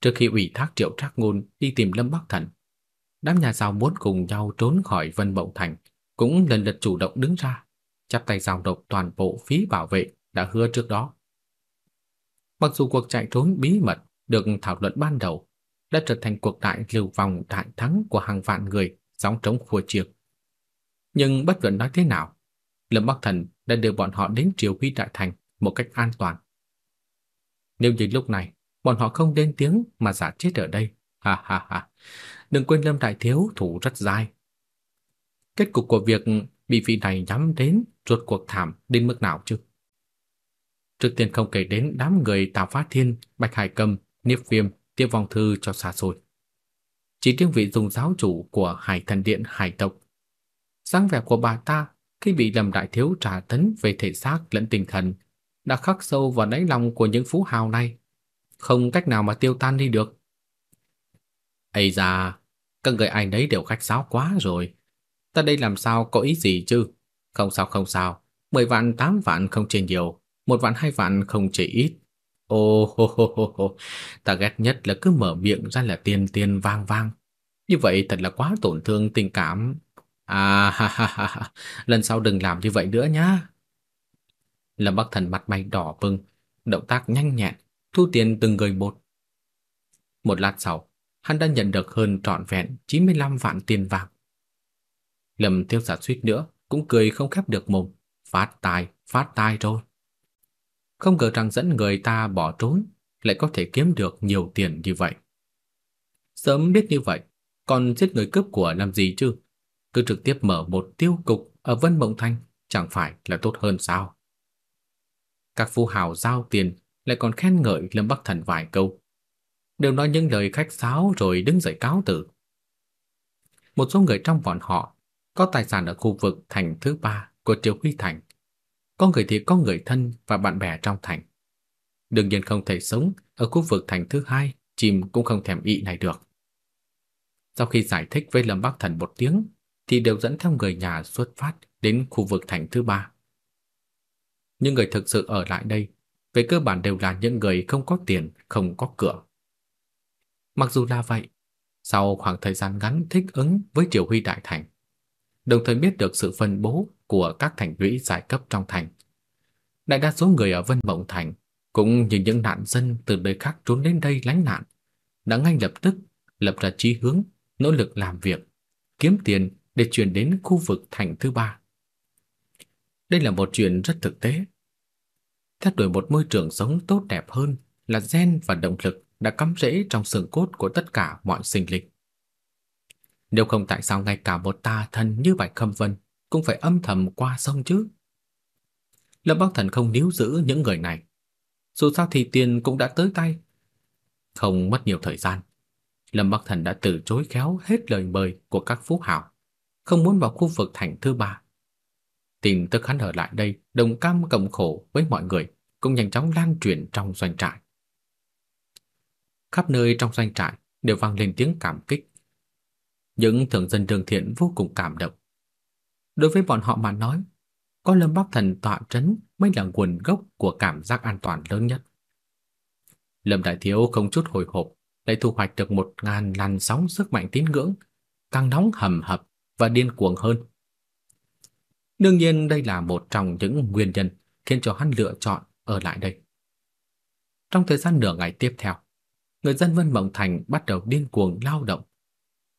Trước khi ủy thác triệu trác ngôn đi tìm Lâm Bắc Thần, đám nhà giàu muốn cùng nhau trốn khỏi Vân Mộng Thành cũng lần lượt chủ động đứng ra, chắp tay giao nộp toàn bộ phí bảo vệ đã hứa trước đó. Mặc dù cuộc chạy trốn bí mật được thảo luận ban đầu đã trở thành cuộc đại lưu vòng đại thắng của hàng vạn người gióng trống khua chiêng. Nhưng bất luận nói thế nào, Lâm Bắc Thần đã đưa bọn họ đến Triều Huy Đại Thành một cách an toàn. Nếu như lúc này bọn họ không lên tiếng mà giả chết ở đây, ha ha ha, đừng quên Lâm Đại Thiếu thủ rất dai. Kết cục của việc bị vị này nhắm đến ruột cuộc thảm đến mức nào chứ? Trước tiên không kể đến đám người Tào Phát Thiên, Bạch Hải Cầm, Niếp Viêm, Tiêu Vong Thư cho xa xôi. Chỉ riêng vị dùng giáo chủ của Hải Thần Điện Hải tộc. dáng vẻ của bà ta khi bị Lâm Đại Thiếu trả tấn về thể xác lẫn tinh thần đã khắc sâu vào đáy lòng của những phú hào này, không cách nào mà tiêu tan đi được. Ây da, các người ai nấy đều khách sáo quá rồi. Ta đây làm sao có ý gì chứ? Không sao không sao, 10 vạn 8 vạn không trên nhiều, một vạn hai vạn không chỉ ít. Ô hô hô hô hô, ta ghét nhất là cứ mở miệng ra là tiền tiền vang vang. Như vậy thật là quá tổn thương tình cảm. À ha ha ha, ha. lần sau đừng làm như vậy nữa nhá. Lâm Bắc Thần mặt mày đỏ bừng, động tác nhanh nhẹn, thu tiền từng người một. Một lát sau, hắn đã nhận được hơn trọn vẹn 95 vạn tiền vàng. Lâm Tiêu Giả suýt nữa cũng cười không khép được mồm, phát tài, phát tài rồi. Không ngờ rằng dẫn người ta bỏ trốn lại có thể kiếm được nhiều tiền như vậy. Sớm biết như vậy, còn giết người cướp của làm gì chứ? Cứ trực tiếp mở một tiêu cục ở Vân Mộng Thanh chẳng phải là tốt hơn sao? Các phú hào giao tiền lại còn khen ngợi Lâm Bắc Thần vài câu. Đều nói những lời khách sáo rồi đứng dậy cáo từ. một số người trong bọn họ có tài sản ở khu vực thành thứ ba của Triều Huy Thành. Có người thì có người thân và bạn bè trong thành. Đương nhiên không thể sống ở khu vực thành thứ hai, chim cũng không thèm ị này được. Sau khi giải thích với Lâm Bắc Thần một tiếng, thì đều dẫn theo người nhà xuất phát đến khu vực thành thứ ba. Những người thực sự ở lại đây, về cơ bản đều là những người không có tiền, không có cửa. Mặc dù là vậy, sau khoảng thời gian ngắn thích ứng với Triều Huy Đại Thành, đồng thời biết được sự phân bố của các thành lũy giai cấp trong thành. Đại đa số người ở Vân Mộng Thành cũng như những nạn dân từ nơi khác trốn đến đây lánh nạn, đã ngay lập tức lập ra chí hướng, nỗ lực làm việc, kiếm tiền để chuyển đến khu vực thành thứ ba. Đây là một chuyện rất thực tế. Theo đuổi một môi trường sống tốt đẹp hơn là gen và động lực đã cắm rễ trong xương cốt của tất cả mọi sinh linh. Nếu không tại sao ngay cả một tà thần như Bạch Khâm Vân cũng phải âm thầm qua sông chứ? Lâm Bắc Thần không níu giữ những người này. Dù sao thì tiền cũng đã tới tay. Không mất nhiều thời gian. Lâm Bắc Thần đã từ chối khéo hết lời mời của các phú hào, không muốn vào khu vực thành thứ ba. Tin tức hắn ở lại đây đồng cam cộng khổ với mọi người cũng nhanh chóng lan truyền trong doanh trại. Khắp nơi trong doanh trại đều vang lên tiếng cảm kích. Những thường dân đường thiện vô cùng cảm động. Đối với bọn họ mà nói, có Lâm Bắc Thần tọa trấn mới là nguồn gốc của cảm giác an toàn lớn nhất. Lâm Đại Thiếu không chút hồi hộp, lại thu hoạch được một ngàn làn sóng sức mạnh tín ngưỡng, càng nóng hầm hập và điên cuồng hơn. Đương nhiên đây là một trong những nguyên nhân khiến cho hắn lựa chọn ở lại đây. Trong thời gian nửa ngày tiếp theo, người dân Vân Mộng Thành bắt đầu điên cuồng lao động.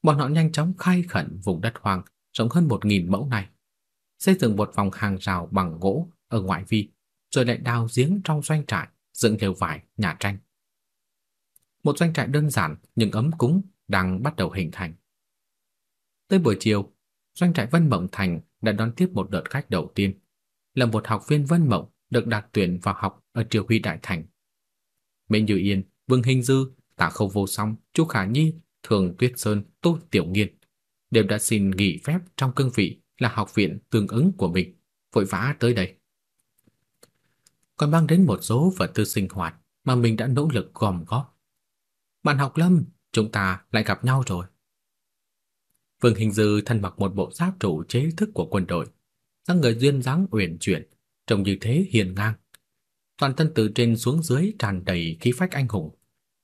Bọn họ nhanh chóng khai khẩn vùng đất hoang rộng hơn một nghìn mẫu này, xây dựng một vòng hàng rào bằng gỗ ở ngoại vi, rồi lại đào giếng trong doanh trại, dựng lều vải, nhà tranh. Một doanh trại đơn giản nhưng ấm cúng đang bắt đầu hình thành. Tới buổi chiều, doanh trại Vân Mộng Thành đã đón tiếp một đợt khách đầu tiên, là một học viên Vân Mộng được đạt tuyển vào học ở Triều Huy Đại Thành. Mệnh Như Yên, Vương Hình Dư, Tạ Khâu Vô Song, Chu Khả Nhi, Thường Tuyết Sơn, Tô Tiểu Nghiên đều đã xin nghỉ phép trong cương vị là học viện tương ứng của mình, vội vã tới đây. Còn mang đến một số vật tư sinh hoạt mà mình đã nỗ lực gom góp. Bạn học Lâm, chúng ta lại gặp nhau rồi. Vương Hình Dư thân mặc một bộ giáp trụ chế thức của quân đội, dáng người duyên dáng uyển chuyển, trông như thế hiền ngang. Toàn thân từ trên xuống dưới tràn đầy khí phách anh hùng,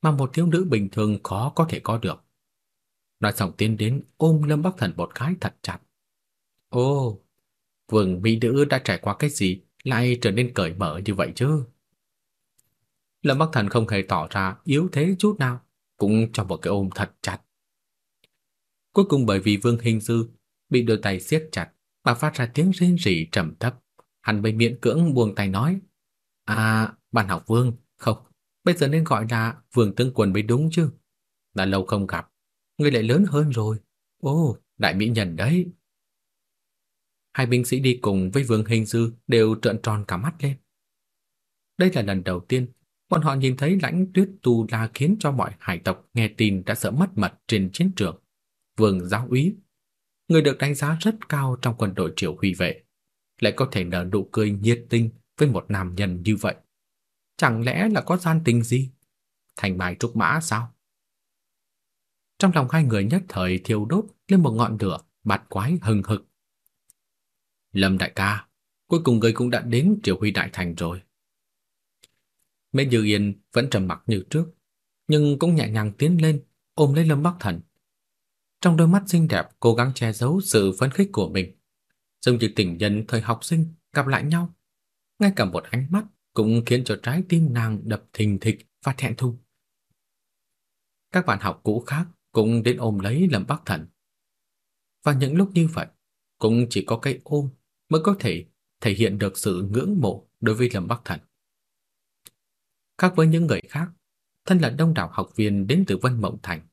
mà một thiếu nữ bình thường khó có thể có được. Nói xong tiến đến ôm Lâm Bắc Thần một cái thật chặt. Ô, Vương mỹ nữ đã trải qua cái gì lại trở nên cởi mở như vậy chứ? Lâm Bắc Thần không hề tỏ ra yếu thế chút nào, cũng cho một cái ôm thật chặt. Cuối cùng bởi vì Vương Hình Dư bị đôi tay siết chặt mà phát ra tiếng rên rỉ trầm thấp, hắn mới miễn cưỡng buông tay nói: "À, bạn học Vương, không, bây giờ nên gọi là Vương Tướng Quân mới đúng chứ. Đã lâu không gặp, người lại lớn hơn rồi. Ô, đại mỹ nhân đấy." Hai binh sĩ đi cùng với Vương Hình Dư đều trợn tròn cả mắt lên. Đây là lần đầu tiên bọn họ nhìn thấy lãnh tuyết tu la khiến cho mọi hải tộc nghe tin đã sợ mất mật trên chiến trường vương giáo úy, người được đánh giá rất cao trong quân đội triều huy vệ, lại có thể nở nụ cười nhiệt tình với một nam nhân như vậy. Chẳng lẽ là có gian tình gì? Thành bài trúc mã sao? Trong lòng hai người nhất thời thiêu đốt lên một ngọn lửa bạt quái hừng hực. Lâm đại ca, cuối cùng người cũng đã đến triều huy đại thành rồi. Mễ Dư Yên vẫn trầm mặc như trước, nhưng cũng nhẹ nhàng tiến lên, ôm lấy Lâm Bắc Thần. Trong đôi mắt xinh đẹp cố gắng che giấu sự phấn khích của mình. Giống như tình nhân thời học sinh gặp lại nhau. Ngay cả một ánh mắt cũng khiến cho trái tim nàng đập thình thịch và thẹn thùng. Các bạn học cũ khác cũng đến ôm lấy Lâm Bắc Thần. Và những lúc như vậy, cũng chỉ có cái ôm mới có thể thể hiện được sự ngưỡng mộ đối với Lâm Bắc Thần. Khác với những người khác, thân là đông đảo học viên đến từ Vân Mộng Thành,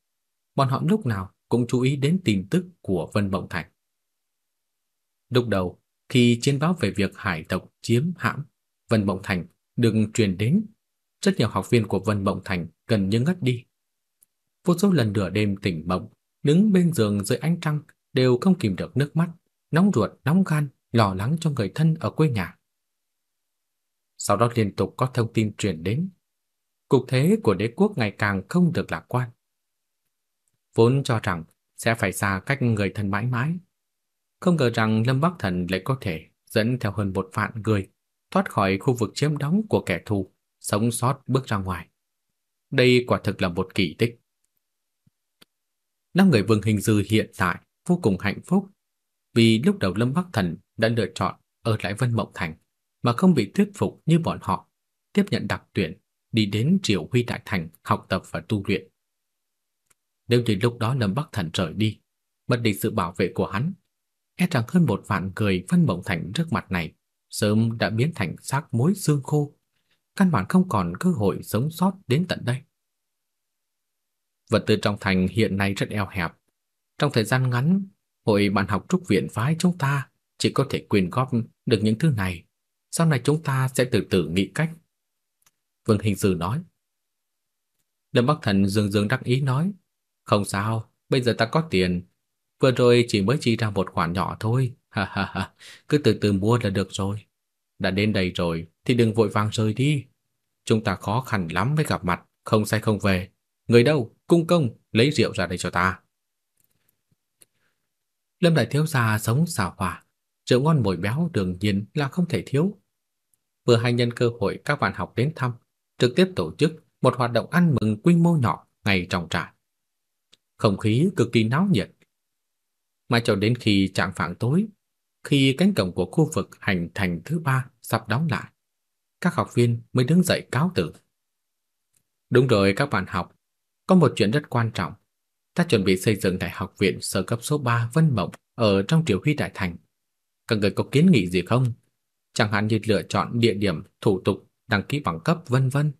bọn họ lúc nào cũng chú ý đến tin tức của Vân Mộng Thành. Lúc đầu, khi chiến báo về việc hải tộc chiếm hãm Vân Mộng Thành được truyền đến, rất nhiều học viên của Vân Mộng Thành gần như ngất đi. Vô số lần nửa đêm tỉnh mộng, đứng bên giường dưới ánh trăng đều không kìm được nước mắt, nóng ruột, nóng gan, lo lắng cho người thân ở quê nhà. Sau đó liên tục có thông tin truyền đến. Cục thế của đế quốc ngày càng không được lạc quan. Vốn cho rằng sẽ phải xa cách người thân mãi mãi. Không ngờ rằng Lâm Bắc Thần lại có thể dẫn theo hơn một vạn người thoát khỏi khu vực chiếm đóng của kẻ thù, sống sót bước ra ngoài. Đây quả thực là một kỳ tích. Năm người Vương Hình Dư hiện tại vô cùng hạnh phúc vì lúc đầu Lâm Bắc Thần đã lựa chọn ở lại Vân Mộng Thành mà không bị thuyết phục như bọn họ, tiếp nhận đặc tuyển đi đến Triều Huy Đại Thành học tập và tu luyện. Nếu như lúc đó Lâm Bắc Thần rời đi, mất đi sự bảo vệ của hắn, e rằng hơn một vạn người phân Mộng Thành trước mặt này sớm đã biến thành xác muối xương khô, căn bản không còn cơ hội sống sót đến tận đây. Vật tư trong thành hiện nay rất eo hẹp. Trong thời gian ngắn, hội bạn học trúc viện phái chúng ta chỉ có thể quyên góp được những thứ này. Sau này chúng ta sẽ từ từ nghĩ cách. Vương Hình Sư nói. Lâm Bắc Thần dương dương đắc ý nói. Không sao, bây giờ ta có tiền. Vừa rồi chỉ mới chi ra một khoản nhỏ thôi. Ha ha ha, cứ từ từ mua là được rồi. Đã đến đây rồi thì đừng vội vàng rời đi. Chúng ta khó khăn lắm mới gặp mặt, không say không về. Người đâu, cung công, lấy rượu ra đây cho ta. Lâm Đại Thiếu Gia sống xào hòa, rượu ngon mồi béo đương nhiên là không thể thiếu. Vừa hay nhân cơ hội các bạn học đến thăm, trực tiếp tổ chức một hoạt động ăn mừng quy mô nhỏ ngay trong trại. Không khí cực kỳ náo nhiệt. Mãi cho đến khi trạng phản tối, khi cánh cổng của khu vực hành thành thứ ba sắp đóng lại, các học viên mới đứng dậy cáo từ. Đúng rồi các bạn học, có một chuyện rất quan trọng. Ta chuẩn bị xây dựng đại học viện sở cấp số 3 Vân Mộng ở trong Triều Huy Đại Thành. Các người có kiến nghị gì không? Chẳng hạn như lựa chọn địa điểm, thủ tục, đăng ký bằng cấp vân vân.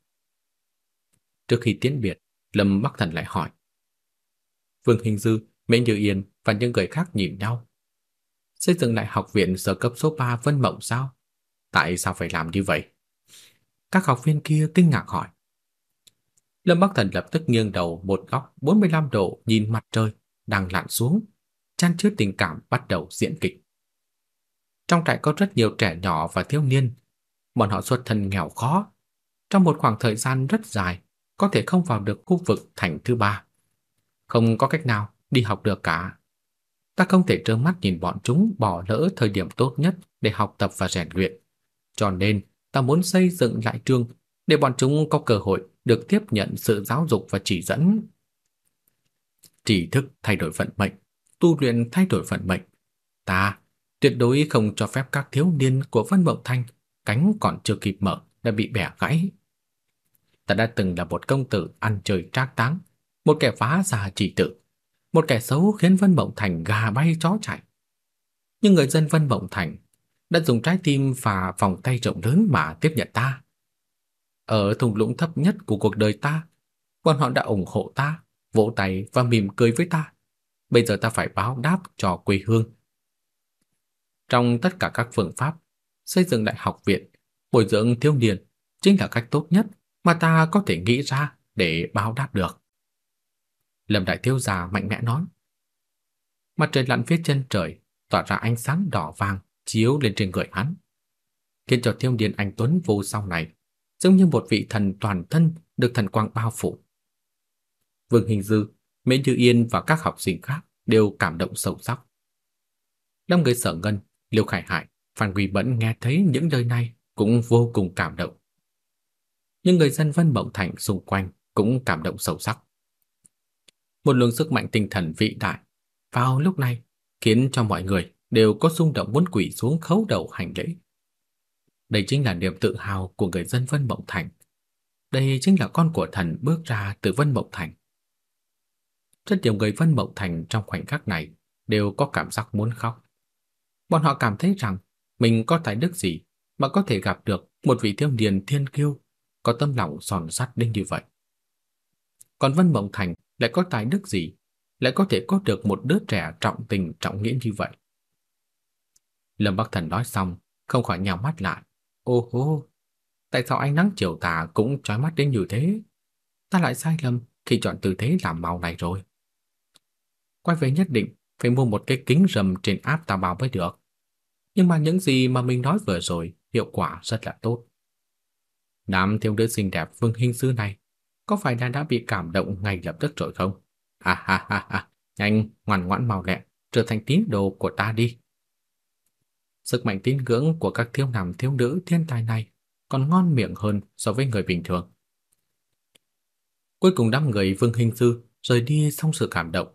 Trước khi tiến biệt, Lâm Bắc Thần lại hỏi. Vương Hình Dư, Mễ Như Yên và những người khác nhìn nhau. Xây dựng lại học viện sở cấp số 3 Vân Mộng sao? Tại sao phải làm như vậy? Các học viên kia kinh ngạc hỏi. Lâm Bắc Thần lập tức nghiêng đầu một góc 45 độ nhìn mặt trời đang lặn xuống, chan chứa tình cảm bắt đầu diễn kịch. Trong trại có rất nhiều trẻ nhỏ và thiếu niên, bọn họ xuất thân nghèo khó, trong một khoảng thời gian rất dài có thể không vào được khu vực thành thứ ba. Không có cách nào đi học được cả. Ta không thể trơ mắt nhìn bọn chúng bỏ lỡ thời điểm tốt nhất để học tập và rèn luyện. Cho nên, ta muốn xây dựng lại trường để bọn chúng có cơ hội được tiếp nhận sự giáo dục và chỉ dẫn. Trí thức thay đổi vận mệnh, tu luyện thay đổi vận mệnh. Ta tuyệt đối không cho phép các thiếu niên của Vân Mộng Thanh cánh còn chưa kịp mở đã bị bẻ gãy. Ta đã từng là một công tử ăn chơi trác táng, một kẻ phá gia trị tự, một kẻ xấu khiến Vân Mộng Thành gà bay chó chạy. Nhưng người dân Vân Mộng Thành đã dùng trái tim và vòng tay rộng lớn mà tiếp nhận ta. Ở thung lũng thấp nhất của cuộc đời ta, bọn họ đã ủng hộ ta, vỗ tay và mỉm cười với ta. Bây giờ ta phải báo đáp cho quê hương. Trong tất cả các phương pháp, xây dựng đại học viện, bồi dưỡng thiếu niên chính là cách tốt nhất mà ta có thể nghĩ ra để báo đáp được. Lâm Đại Thiếu Gia mạnh mẽ nói. Mặt trời lặn phía chân trời, tỏa ra ánh sáng đỏ vàng chiếu lên trên người hắn, khiến cho Thiêu Điền anh Tuấn vô sau này giống như một vị thần toàn thân được thần quang bao phủ. Vương Hình Dư, Mễ Như Yên và các học sinh khác đều cảm động sâu sắc. Năm người sở ngân, Liêu Khải Hải, Phan Quỳ Bẫn nghe thấy những lời này cũng vô cùng cảm động. Những người dân Vân Mộng Thành xung quanh cũng cảm động sâu sắc. Một luồng sức mạnh tinh thần vĩ đại vào lúc này khiến cho mọi người đều có xung động muốn quỳ xuống khấu đầu hành lễ. Đây chính là niềm tự hào của người dân Vân Mộng Thành. Đây chính là con của thần bước ra từ Vân Mộng Thành. Rất nhiều người Vân Mộng Thành trong khoảnh khắc này đều có cảm giác muốn khóc. Bọn họ cảm thấy rằng mình có tài đức gì mà có thể gặp được một vị thiếu niên thiên kiêu có tâm lòng sòn sắt đến như vậy. Còn Vân Mộng Thành lại có tài đức gì, lại có thể có được một đứa trẻ trọng tình trọng nghĩa như vậy. Lâm Bắc Thần nói xong, không khỏi nhào mắt lại, Ô hô, tại sao ánh nắng chiều tà cũng chói mắt đến như thế? Ta lại sai lầm khi chọn tư thế làm màu này rồi. quay về nhất định phải mua một cái kính rầm trên áp tà bào mới được. Nhưng mà những gì mà mình nói vừa rồi hiệu quả rất là tốt. Đám thiếu nữ xinh đẹp Vương Hinh Sư này có phải là đã bị cảm động ngay lập tức rồi không? Ha ha ha ha, nhanh, ngoan ngoãn mau lẹ, trở thành tín đồ của ta đi. Sức mạnh tín ngưỡng của các thiếu nam thiếu nữ thiên tài này còn ngon miệng hơn so với người bình thường. Cuối cùng đám người Vương Hình Sư rời đi xong sự cảm động.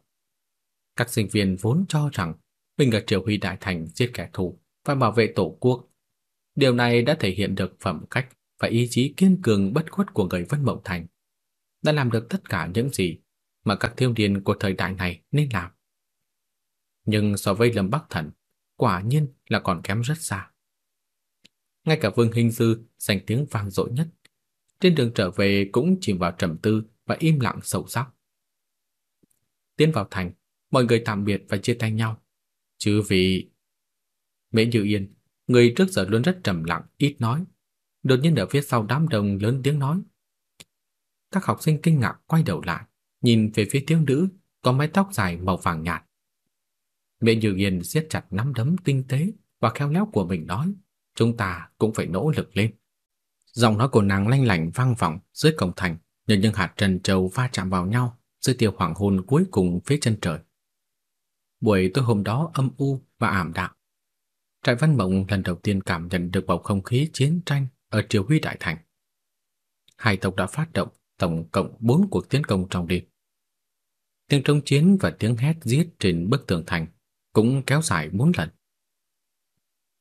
Các sinh viên vốn cho rằng mình ở Triều Huy Đại Thành giết kẻ thù và bảo vệ tổ quốc. Điều này đã thể hiện được phẩm cách và ý chí kiên cường bất khuất của người Vân Mộng Thành. Đã làm được tất cả những gì mà các thiếu niên của thời đại này nên làm. Nhưng so với Lâm Bắc Thần, quả nhiên là còn kém rất xa. Ngay cả Vương Hình Dư giành tiếng vang dội nhất, trên đường trở về cũng chìm vào trầm tư và im lặng sâu sắc. Tiến vào thành, mọi người tạm biệt và chia tay nhau. Chứ vì... Mễ Như Yên, người trước giờ luôn rất trầm lặng, ít nói. Đột nhiên ở phía sau đám đông lớn tiếng nói. Các học sinh kinh ngạc quay đầu lại, nhìn về phía thiếu nữ có mái tóc dài màu vàng nhạt. Mẹ Như Yên siết chặt nắm đấm tinh tế và khéo léo của mình nói, chúng ta cũng phải nỗ lực lên. Giọng nói của nàng lanh lảnh vang vọng dưới cổng thành, như những hạt trần châu va chạm vào nhau dưới tia hoàng hôn cuối cùng phía chân trời. Buổi tối hôm đó âm u và ảm đạm. Trại Văn Mộng lần đầu tiên cảm nhận được bầu không khí chiến tranh ở Triều Huy Đại Thành. Hai tộc đã phát động tổng cộng 4 cuộc tiến công trong đêm. Tiếng trống chiến và tiếng hét giết trên bức tường thành cũng kéo dài 4 lần.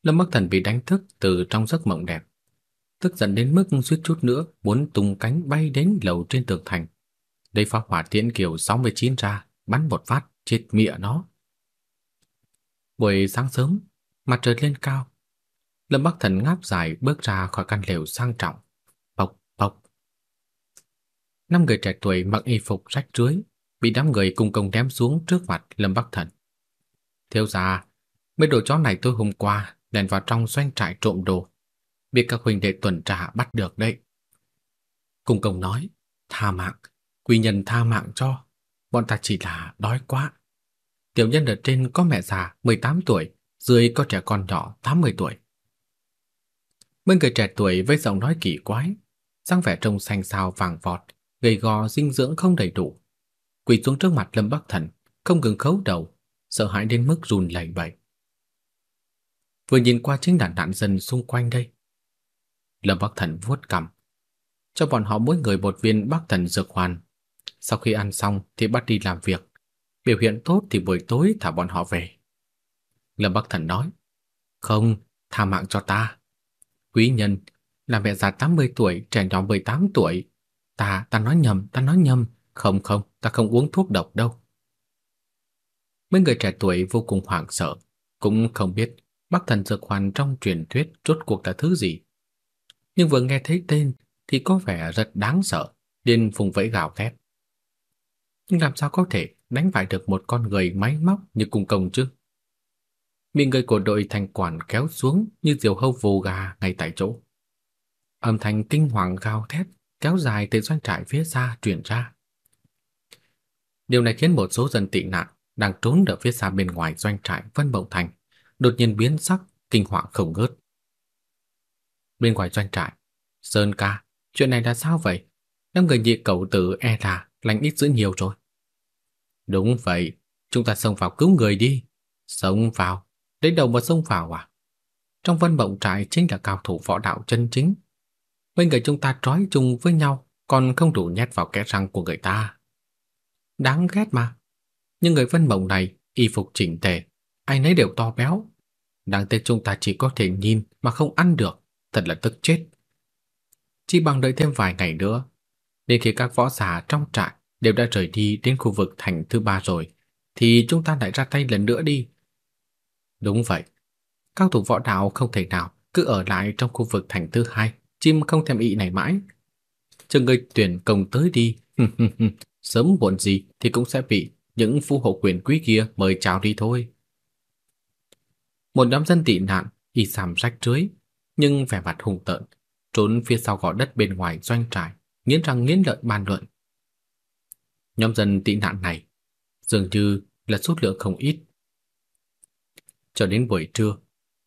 Lâm Bắc Thần bị đánh thức từ trong giấc mộng đẹp, tức giận đến mức suýt chút nữa muốn tung cánh bay đến lầu trên tường thành. Đây phá hỏa tiễn kiều 69 ra, bắn một phát chết mịa nó. Buổi sáng sớm, mặt trời lên cao. Lâm Bắc Thần ngáp dài bước ra khỏi căn lều sang trọng. Năm người trẻ tuổi mặc y phục rách rưới, bị đám người cùng công đếm xuống trước mặt Lâm Bắc Thần. Thiếu gia, mấy đồ chó này tôi hôm qua lèn vào trong doanh trại trộm đồ. Biết các huynh đệ tuần tra bắt được đấy. Cung công nói, tha mạng, quy nhân tha mạng cho. Bọn ta chỉ là đói quá. Tiểu nhân ở trên có mẹ già 18 tuổi, dưới có trẻ con nhỏ 80 tuổi. Mấy người trẻ tuổi với giọng nói kỳ quái, dáng vẻ trông xanh xao vàng vọt, gầy gò dinh dưỡng không đầy đủ. Quỳ xuống trước mặt Lâm Bắc Thần, không ngừng khấu đầu, sợ hãi đến mức run lẩy bẩy. Vừa nhìn qua chính là nạn dân xung quanh đây. Lâm Bắc Thần vuốt cằm, cho bọn họ mỗi người một viên Bắc Thần dược hoàn. Sau khi ăn xong thì bắt đi làm việc, biểu hiện tốt thì buổi tối thả bọn họ về. Lâm Bắc Thần nói, không, tha mạng cho ta. Quý nhân, là mẹ già 80 tuổi, trẻ nhỏ 18 tuổi. Ta, ta nói nhầm, ta nói nhầm. Không không, ta không uống thuốc độc đâu. Mấy người trẻ tuổi vô cùng hoảng sợ, cũng không biết Bắc Thần Dược Hoàn trong truyền thuyết rốt cuộc là thứ gì. Nhưng vừa nghe thấy tên thì có vẻ rất đáng sợ, điên vùng vẫy gào thét. Nhưng làm sao có thể đánh bại được một con người máy móc như cung công chứ? Bị người của đội thành quản kéo xuống như diều hâu vồ gà ngay tại chỗ. Âm thanh kinh hoàng gào thét kéo dài từ doanh trại phía xa truyền ra. Điều này khiến một số dân tị nạn đang trốn ở phía xa bên ngoài doanh trại Vân Bổng Thành đột nhiên biến sắc, kinh hoàng không ngớt. Bên ngoài doanh trại, Sơn ca, chuyện này là sao vậy? Năm người nhị cậu tử e là lành ít dữ nhiều rồi. Đúng vậy, chúng ta xông vào cứu người đi. Xông vào, đến đầu mà xông vào à? Trong vân mộng trại chính là cao thủ võ đạo chân chính. Mấy người chúng ta trói chung với nhau còn không đủ nhét vào kẽ răng của người ta. Đáng ghét mà. Nhưng người vân mộng này y phục chỉnh tề, ai nấy đều to béo. Đáng tiếc chúng ta chỉ có thể nhìn mà không ăn được, thật là tức chết. Chỉ bằng đợi thêm vài ngày nữa, đến khi các võ giả trong trại đều đã rời đi đến khu vực thành thứ ba rồi, thì chúng ta lại ra tay lần nữa đi. Đúng vậy, các thủ võ đạo không thể nào cứ ở lại trong khu vực thành thứ hai, chim không thèm ị này mãi. Chờ người tuyển công tới đi, sớm muộn gì thì cũng sẽ bị những phu hộ quyền quý kia mời chào đi thôi. Một nhóm dân tị nạn, y sàm rách rưới, nhưng vẻ mặt hùng tợn, trốn phía sau gò đất bên ngoài doanh trại, nghiến răng nghiến lợi bàn luận. Nhóm dân tị nạn này dường như là số lượng không ít. Cho đến buổi trưa,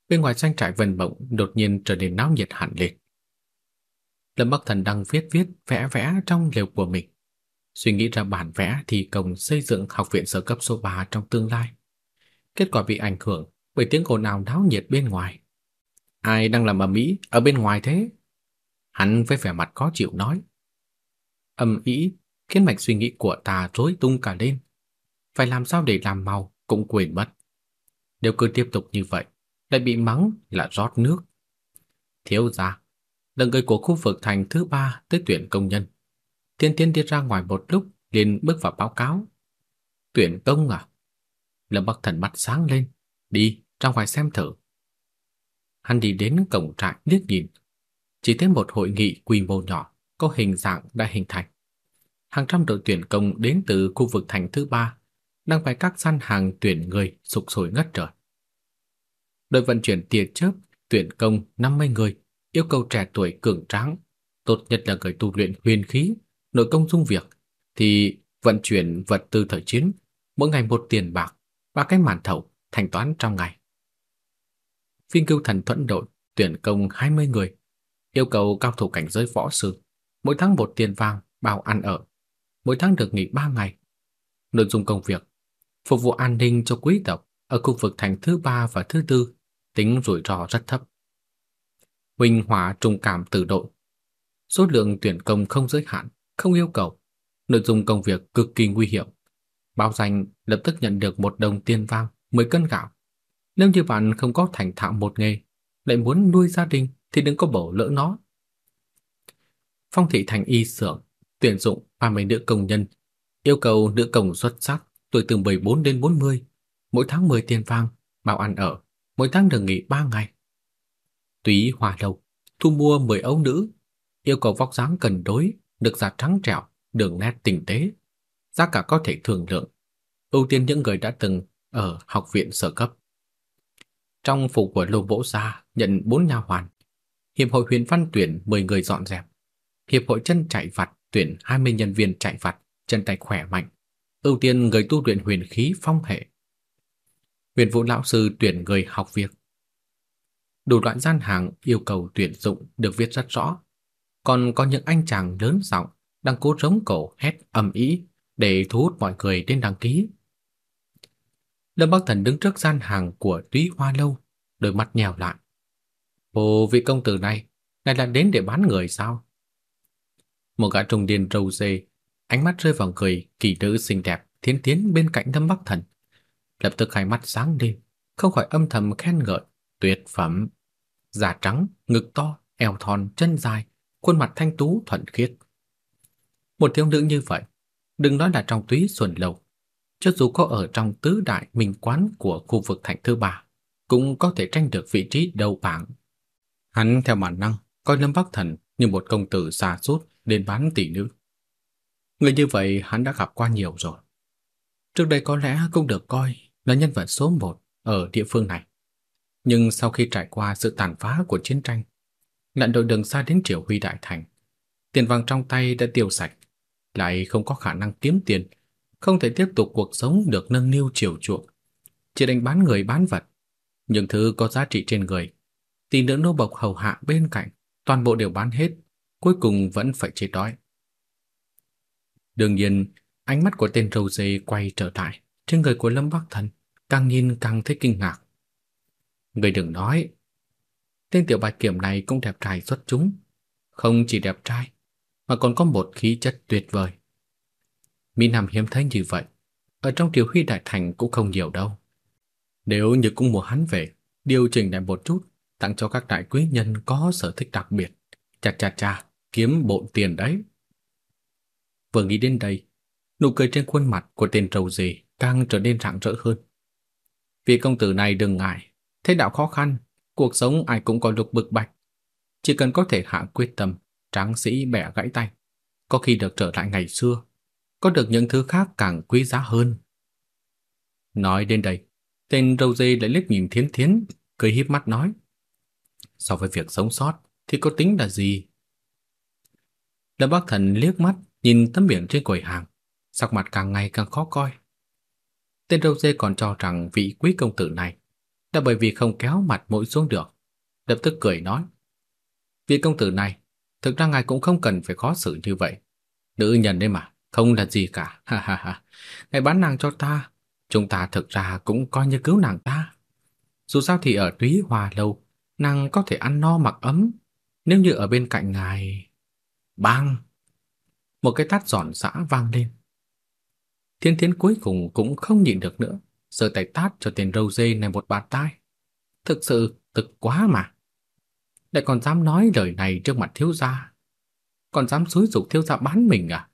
bên ngoài doanh trại Vân Mộng đột nhiên trở nên náo nhiệt hẳn lên. Lâm Bắc Thần đang viết viết vẽ vẽ trong lều của mình, suy nghĩ ra bản vẽ thì công xây dựng học viện sở cấp số 3 trong tương lai. Kết quả bị ảnh hưởng bởi tiếng ồn ào náo nhiệt bên ngoài. Ai đang làm ở Mỹ ở bên ngoài thế? Hắn với vẻ mặt khó chịu nói. Âm ý khiến mạch suy nghĩ của ta rối tung cả lên. Phải làm sao để làm màu cũng quên mất. Nếu cứ tiếp tục như vậy, lại bị mắng là rót nước. Thiếu gia, là người của khu vực thành thứ ba tới tuyển công nhân. Tiên tiên đi ra ngoài một lúc liền bước vào báo cáo. Tuyển công à? Lâm Bắc Thần mắt sáng lên, đi ra ngoài xem thử. Hắn đi đến cổng trại liếc nhìn, chỉ thấy một hội nghị quy mô nhỏ có hình dạng đã hình thành. Hàng trăm đội tuyển công đến từ khu vực thành thứ ba đang bày các gian hàng tuyển người sục sôi ngất trời. Đội vận chuyển tia chớp tuyển công 50 người, yêu cầu trẻ tuổi cường tráng, tốt nhất là người tu luyện huyền khí, nội công dung việc thì vận chuyển vật tư thời chiến, mỗi ngày một tiền bạc, ba cái màn thầu thanh toán trong ngày. Phiên cưu thần thuận đội tuyển công 20 người, yêu cầu cao thủ cảnh giới võ sư, mỗi tháng một tiền vàng bao ăn ở, mỗi tháng được nghỉ 3 ngày. Nội dung công việc phục vụ an ninh cho quý tộc ở khu vực thành thứ ba và thứ tư, tính rủi ro rất thấp. Huỳnh hỏa trùng cảm tử đội. Số lượng tuyển công không giới hạn, không yêu cầu. Nội dung công việc cực kỳ nguy hiểm. Báo danh lập tức nhận được một đồng tiền vàng, 10 cân gạo. Nếu như bạn không có thành thạo một nghề, lại muốn nuôi gia đình thì đừng có bỏ lỡ nó. Phong thị thành y xưởng tuyển dụng 30 nữ công nhân, yêu cầu nữ công xuất sắc, tuổi từ 14 đến 40, mỗi tháng 10 tiền vàng, bao ăn ở, mỗi tháng được nghỉ 3 ngày. Túy Hoa Lâu thu mua 10 ấu nữ, yêu cầu vóc dáng cần đối, được da trắng trẻo, đường nét tinh tế, giá cả có thể thường lượng, ưu tiên những người đã từng ở học viện sở cấp. Trong phủ của Lô Bỗ Gia nhận 4 nha hoàn, Hiệp hội huyền văn tuyển 10 người dọn dẹp, Hiệp hội chân chạy vặt tuyển 20 nhân viên chạy vặt, chân tay khỏe mạnh, ưu tiên người tu luyện huyền khí phong hệ. Huyền vũ lão sư tuyển người học việc. Đủ loại gian hàng yêu cầu tuyển dụng được viết rất rõ, còn có những anh chàng lớn giọng đang cố rống cổ hét ầm ĩ để thu hút mọi người đến đăng ký. Lâm Bắc Thần đứng trước gian hàng của Túy Hoa lâu, đôi mắt nhèo lại. "Ồ, vị công tử này, này là đến để bán người sao?" Một gã trung niên râu dê, ánh mắt rơi vào người kỳ nữ xinh đẹp thiến tiến bên cạnh Lâm Bắc Thần. Lập tức hai mắt sáng lên, không khỏi âm thầm khen ngợi, tuyệt phẩm. Da trắng, ngực to, eo thon, chân dài, khuôn mặt thanh tú thuần khiết. Một thiếu nữ như vậy, đừng nói là trong túy xuân lầu, cho dù có ở trong tứ đại minh quán của khu vực thành thứ ba, cũng có thể tranh được vị trí đầu bảng. Hắn theo bản năng coi Lâm Bắc Thần như một công tử xa sút đến bán tỷ nữ. Người như vậy hắn đã gặp qua nhiều rồi. Trước đây có lẽ cũng được coi là nhân vật số một ở địa phương này. Nhưng sau khi trải qua sự tàn phá của chiến tranh, nạn đội đường xa đến Triều Huy Đại Thành, tiền vàng trong tay đã tiêu sạch, lại không có khả năng kiếm tiền, không thể tiếp tục cuộc sống được nâng niu chiều chuộng, chỉ đành bán người bán vật, những thứ có giá trị trên người, tỷ nữ nô bộc hầu hạ bên cạnh, toàn bộ đều bán hết, cuối cùng vẫn phải chết đói. Đương nhiên, ánh mắt của tên râu dê quay trở lại trên người của Lâm Bắc Thần, càng nhìn càng thấy kinh ngạc. Người đừng nói, tên tiểu bạch kiểm này cũng đẹp trai xuất chúng, không chỉ đẹp trai, mà còn có một khí chất tuyệt vời. Mỹ Nam hiếm thấy như vậy, ở trong triều huy đại thành cũng không nhiều đâu. Nếu như cũng mua hắn về, điều chỉnh lại một chút, tặng cho các đại quý nhân có sở thích đặc biệt. Chà chà chà, kiếm bộn tiền đấy. Vừa nghĩ đến đây, nụ cười trên khuôn mặt của tên trầu gì càng trở nên rạng rỡ hơn. Vị công tử này đừng ngại, thế đạo khó khăn, cuộc sống ai cũng có lục bực bạch. Chỉ cần có thể hạ quyết tâm, tráng sĩ bẻ gãy tay, có khi được trở lại ngày xưa, có được những thứ khác càng quý giá hơn. Nói đến đây, tên râu dê lại liếc nhìn thiến thiến, cười híp mắt nói. So với việc sống sót thì có tính là gì? Lâm Bắc Thần liếc mắt nhìn tấm biển trên quầy hàng, sắc mặt càng ngày càng khó coi. Tên râu dê còn cho rằng vị quý công tử này đã bởi vì không kéo mặt mũi xuống được. Lập tức cười nói. Vị công tử này, thực ra ngài cũng không cần phải khó xử như vậy. Nữ nhân đấy mà, không là gì cả. Ha ha ha. Ngài bán nàng cho ta, chúng ta thực ra cũng coi như cứu nàng ta. Dù sao thì ở túy hòa lâu, nàng có thể ăn no mặc ấm. Nếu như ở bên cạnh ngài... Bang! Một cái tát giòn giã vang lên. Thiên thiến cuối cùng cũng không nhịn được nữa, giơ tay tát cho tên râu dê này một bàn tay, Thực sự thực quá mà. Lại còn dám nói lời này trước mặt thiếu gia. Còn dám xúi dục thiếu gia bán mình à?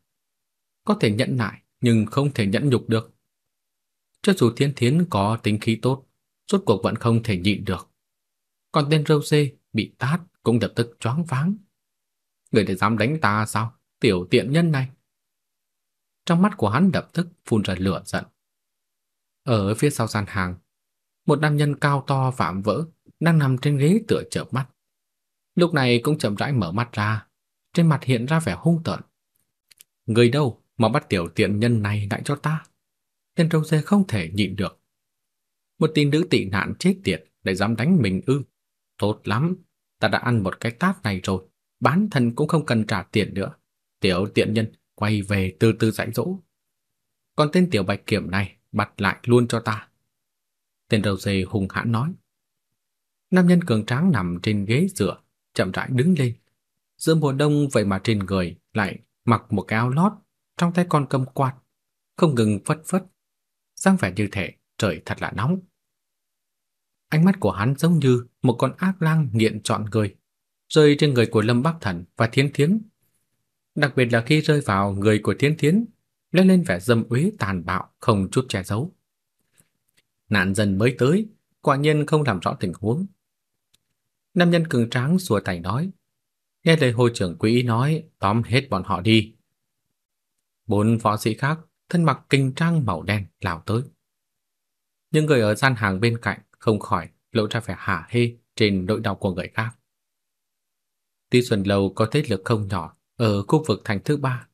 Có thể nhận lại, nhưng không thể nhẫn nhục được. Cho dù thiên thiến có tính khí tốt, suốt cuộc vẫn không thể nhịn được. Còn tên râu dê bị tát cũng lập tức choáng váng. Người để dám đánh ta sao? Tiểu tiện nhân này. Trong mắt của hắn lập tức phun ra lửa giận. Ở phía sau gian hàng, một nam nhân cao to vạm vỡ đang nằm trên ghế tựa chợp mắt. Lúc này cũng chậm rãi mở mắt ra, trên mặt hiện ra vẻ hung tợn. Người đâu mà bắt tiểu tiện nhân này lại cho ta? Tên râu dê không thể nhịn được. Một tin nữ tị nạn chết tiệt để dám đánh mình ư. Tốt lắm, ta đã ăn một cái tát này rồi, bán thân cũng không cần trả tiền nữa. Tiểu tiện nhân, quay về từ từ dạy dỗ. Còn tên tiểu bạch kiểm này, bắt lại luôn cho ta. Tên đầu dê hùng hãn nói. Nam nhân cường tráng nằm trên ghế dựa, chậm rãi đứng lên. Giữa mùa đông vậy mà trên người lại mặc một cái áo lót, trong tay còn cầm quạt, không ngừng phất phất. dáng vẻ như thể trời thật là nóng. Ánh mắt của hắn giống như một con ác lang nghiện trọn người, rơi trên người của Lâm Bắc Thần và Thiến Thiến đặc biệt là khi rơi vào người của thiến Thiến, lên lên vẻ dâm uế tàn bạo không chút che giấu. Nạn dân mới tới, quả nhiên không làm rõ tình huống. Nam nhân cường tráng xua tay nói, nghe lời hội trưởng quỹ nói, tóm hết bọn họ đi. Bốn võ sĩ khác thân mặc kinh trang màu đen lao tới. Nhưng người ở gian hàng bên cạnh không khỏi lộ ra vẻ hả hê trên nỗi đau của người khác. Tuy Xuân Lâu có thế lực không nhỏ, ở khu vực thành thứ ba.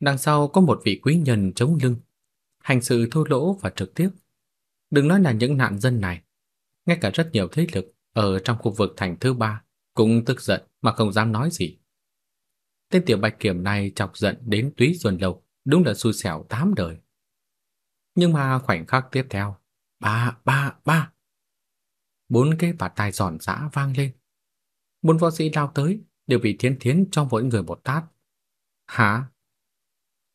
Đằng sau có một vị quý nhân chống lưng, hành sự thô lỗ và trực tiếp. Đừng nói là những nạn dân này, ngay cả rất nhiều thế lực ở trong khu vực thành thứ ba cũng tức giận mà không dám nói gì. Tên tiểu bạch kiểm này chọc giận đến túy ruồn lầu đúng là xui xẻo tám đời. Nhưng mà khoảnh khắc tiếp theo, ba, ba, ba. Bốn cái bạt tai giòn giã vang lên. Bốn võ sĩ lao tới, đều bị Thiến Thiến cho mỗi người một tát. Hả?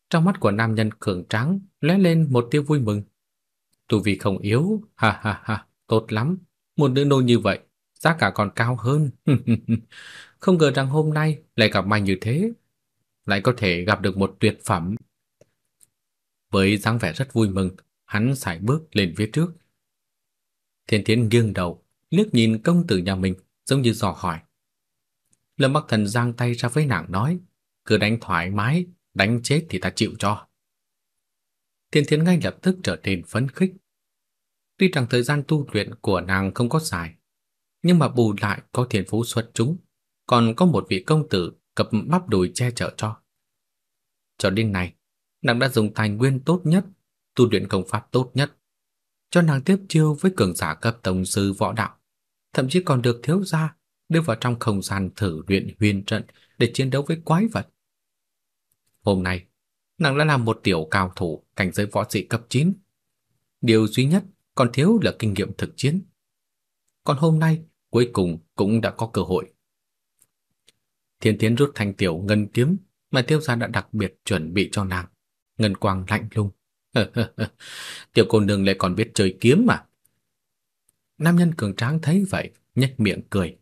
Trong mắt của nam nhân cường tráng lóe lên một tia vui mừng. Tu vi không yếu, ha ha ha, tốt lắm. Một nữ nô như vậy, giá cả còn cao hơn. không ngờ rằng hôm nay lại gặp may như thế, lại có thể gặp được một tuyệt phẩm. Với dáng vẻ rất vui mừng, hắn sải bước lên phía trước. Thiên Thiến nghiêng đầu, liếc nhìn công tử nhà mình, giống như dò hỏi. Lâm Bắc Thần giang tay ra với nàng nói, cứ đánh thoải mái, đánh chết thì ta chịu cho. Thiên Thiến ngay lập tức trở nên phấn khích. Tuy rằng thời gian tu luyện của nàng không có dài, nhưng mà bù lại có thiên phú xuất chúng, còn có một vị công tử cập bắp đùi che chở cho. Cho đến nay, nàng đã dùng tài nguyên tốt nhất, tu luyện công pháp tốt nhất, cho nàng tiếp chiêu với cường giả cấp tổng sư võ đạo, thậm chí còn được thiếu gia đưa vào trong không gian thử luyện huyền trận để chiến đấu với quái vật. Hôm nay, nàng đã làm một tiểu cao thủ cảnh giới võ sĩ cấp 9. Điều duy nhất còn thiếu là kinh nghiệm thực chiến. Còn hôm nay, cuối cùng cũng đã có cơ hội. Thiên Thiến rút thanh tiểu ngân kiếm mà tiêu gia đã đặc biệt chuẩn bị cho nàng. Ngân quang lạnh lùng. tiểu cô nương lại còn biết chơi kiếm mà. Nam nhân cường tráng thấy vậy, nhếch miệng cười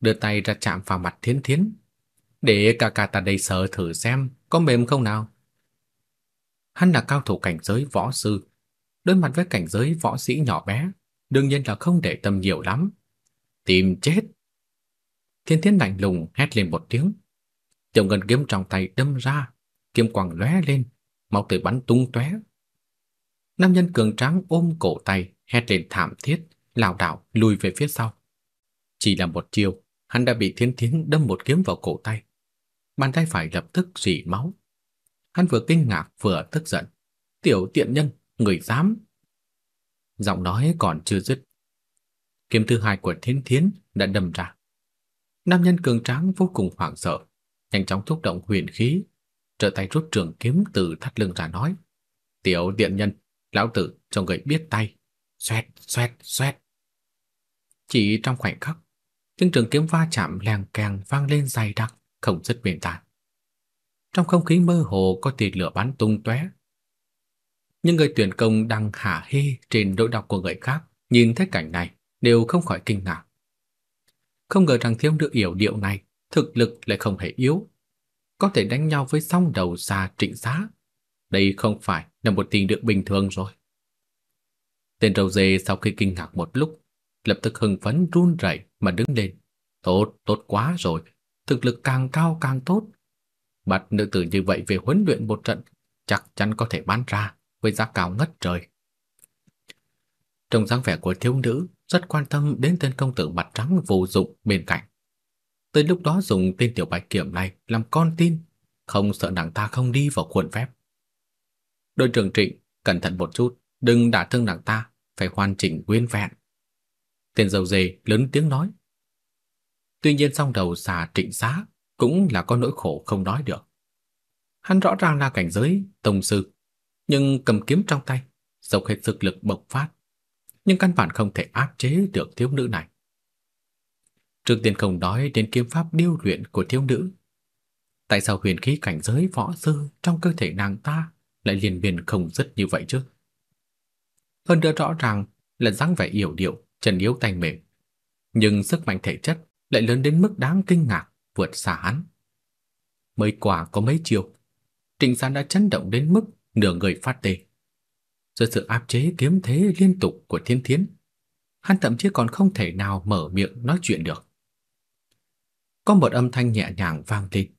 đưa tay ra chạm vào mặt Thiến Thiến, để cả cả ta đây sợ thử xem có mềm không nào. Hắn là cao thủ cảnh giới võ sư, đối mặt với cảnh giới võ sĩ nhỏ bé, đương nhiên là không để tâm nhiều lắm. Tìm chết! Thiên thiên lạnh lùng hét lên một tiếng. Tiểu ngân kiếm trong tay đâm ra, kiếm quang lóe lên, máu tươi bắn tung tóe. Nam nhân cường tráng ôm cổ tay, hét lên thảm thiết, lảo đảo lùi về phía sau. Chỉ là một chiều, hắn đã bị Thiên thiên đâm một kiếm vào cổ tay. Bàn tay phải lập tức rỉ máu. Hắn vừa kinh ngạc vừa tức giận. Tiểu tiện nhân, người dám. Giọng nói còn chưa dứt. Kiếm thứ hai của Thiên Thiến đã đâm ra. Nam nhân cường tráng vô cùng hoảng sợ, nhanh chóng thúc động huyền khí, trở tay rút trường kiếm từ thắt lưng ra nói: "Tiểu tiện nhân, lão tử cho người biết tay." Xoẹt, xoẹt, xoẹt. Chỉ trong khoảnh khắc, tiếng trường kiếm va chạm leng càng vang lên dày đặc, không rất mềm tàn. Trong không khí mơ hồ có tia lửa bắn tung tóe. Những người tuyển công đang hả hê trên đội đọc của người khác nhìn thấy cảnh này đều không khỏi kinh ngạc. Không ngờ rằng thiếu nữ yểu điệu này thực lực lại không hề yếu, có thể đánh nhau với song đầu xa trịnh giá. Đây không phải là một tình được bình thường rồi. Tên râu dê sau khi kinh ngạc một lúc, lập tức hưng phấn run rẩy mà đứng lên. Tốt, tốt quá rồi, thực lực càng cao càng tốt. Bắt nữ tử như vậy về huấn luyện một trận, chắc chắn có thể bán ra với giá cao ngất trời. Trong dáng vẻ của thiếu nữ rất quan tâm đến tên công tử mặt trắng vô dụng bên cạnh. Tới lúc đó dùng tên tiểu bạch kiểm này làm con tin, không sợ nàng ta không đi vào khuôn phép. Đội trưởng Trịnh, cẩn thận một chút, đừng đả thương nàng ta, phải hoàn chỉnh nguyên vẹn. Tên dầu dề lớn tiếng nói. Tuy nhiên song đầu xà trịnh xá cũng là có nỗi khổ không nói được. Hắn rõ ràng là cảnh giới tông sư, nhưng cầm kiếm trong tay, dốc hết sức lực bộc phát, nhưng căn bản không thể áp chế được thiếu nữ này. Trước tiên không nói đến kiếm pháp điêu luyện của thiếu nữ. Tại sao huyền khí cảnh giới võ sư trong cơ thể nàng ta lại liền miên không dứt như vậy chứ? Hơn nữa rõ ràng là dáng vẻ yểu điệu, chân yếu tay mềm. Nhưng sức mạnh thể chất lại lớn đến mức đáng kinh ngạc, vượt xa hắn. Mới quả có mấy chiều, Trịnh Sán đã chấn động đến mức nửa người phát tê. Dưới sự áp chế kiếm thế liên tục của Thiên Thiến, hắn thậm chí còn không thể nào mở miệng nói chuyện được. Có một âm thanh nhẹ nhàng vang lên.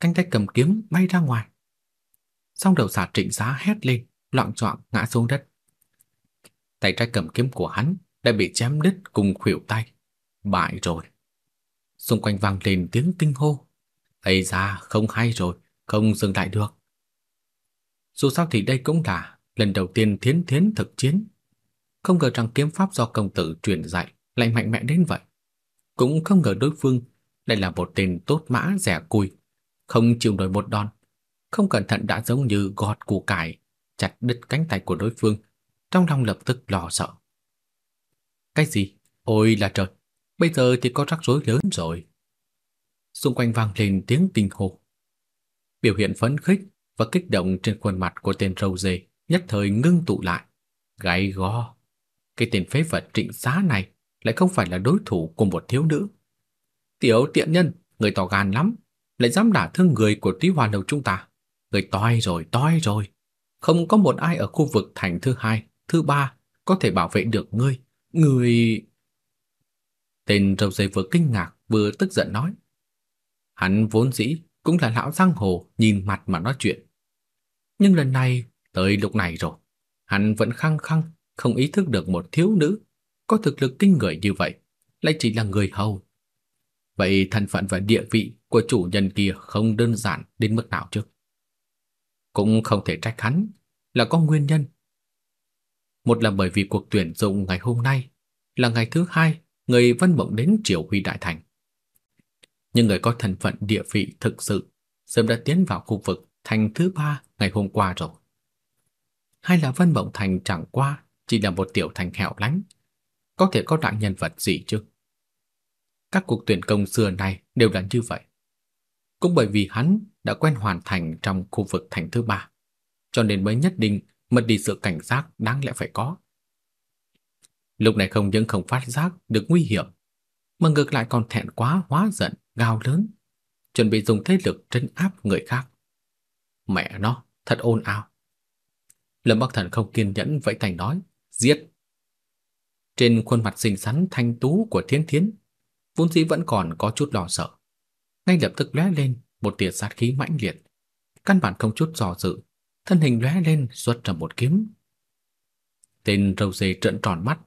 Cánh tay cầm kiếm bay ra ngoài. Song đầu xà Trịnh Giá hét lên, loạn choạng ngã xuống đất. Tay trái cầm kiếm của hắn đã bị chém đứt cùng khuỷu tay. Bại rồi. Xung quanh vang lên tiếng kinh hô. Ây da, không hay rồi, không dừng lại được. Dù sao thì đây cũng là lần đầu tiên thiến thiến thực chiến. Không ngờ rằng kiếm pháp do công tử truyền dạy lại mạnh mẽ đến vậy. Cũng không ngờ đối phương đây là một tên tốt mã rẻ cùi, không chịu nổi một đòn. Không cẩn thận đã giống như gọt củ cải, chặt đứt cánh tay của đối phương trong lòng lập tức lo sợ. Cái gì? Ôi là trời, bây giờ thì có rắc rối lớn rồi. Xung quanh vang lên tiếng kinh hô. Biểu hiện phấn khích và kích động trên khuôn mặt của tên râu dê nhất thời ngưng tụ lại. Gáy go. Cái tên phế vật trịnh xá này lại không phải là đối thủ của một thiếu nữ. Tiểu tiện nhân, người to gan lắm, lại dám đả thương người của Tí hoàn đầu chúng ta. Người toi rồi, toi rồi. Không có một ai ở khu vực thành thứ hai thứ ba có thể bảo vệ được ngươi. người Tên râu dây vừa kinh ngạc vừa tức giận nói. Hắn vốn dĩ cũng là lão giang hồ nhìn mặt mà nói chuyện. Nhưng lần này, tới lúc này rồi, hắn vẫn khăng khăng không ý thức được một thiếu nữ có thực lực kinh người như vậy, lại chỉ là người hầu. Vậy thân phận và địa vị của chủ nhân kia không đơn giản đến mức nào chứ? Cũng không thể trách hắn, là có nguyên nhân một là bởi vì cuộc tuyển dụng ngày hôm nay là ngày thứ hai người Vân Mộng đến Triều Huy Đại Thành. Nhưng người có thân phận địa vị thực sự sớm đã tiến vào khu vực thành thứ ba ngày hôm qua rồi. Hay là Vân Mộng Thành chẳng qua chỉ là một tiểu thành hẻo lánh, có thể có đại nhân vật gì chứ? Các cuộc tuyển công xưa này đều là như vậy. Cũng bởi vì hắn đã quen hoàn thành trong khu vực thành thứ ba, cho nên mới nhất định mất đi sự cảnh giác đáng lẽ phải có. Lúc này không những không phát giác được nguy hiểm, mà ngược lại còn thẹn quá hóa giận, gào lớn, chuẩn bị dùng thế lực trấn áp người khác. Mẹ nó, thật ồn ào. Lâm Bắc Thần không kiên nhẫn vẫy tay nói, giết. Trên khuôn mặt xinh xắn thanh tú của Thiên Thiến, vốn dĩ vẫn còn có chút lo sợ. Ngay lập tức lóe lên một tia sát khí mãnh liệt, căn bản không chút dò dự, thân hình lóe lên xuất ra một kiếm. Tên râu dê trợn tròn mắt,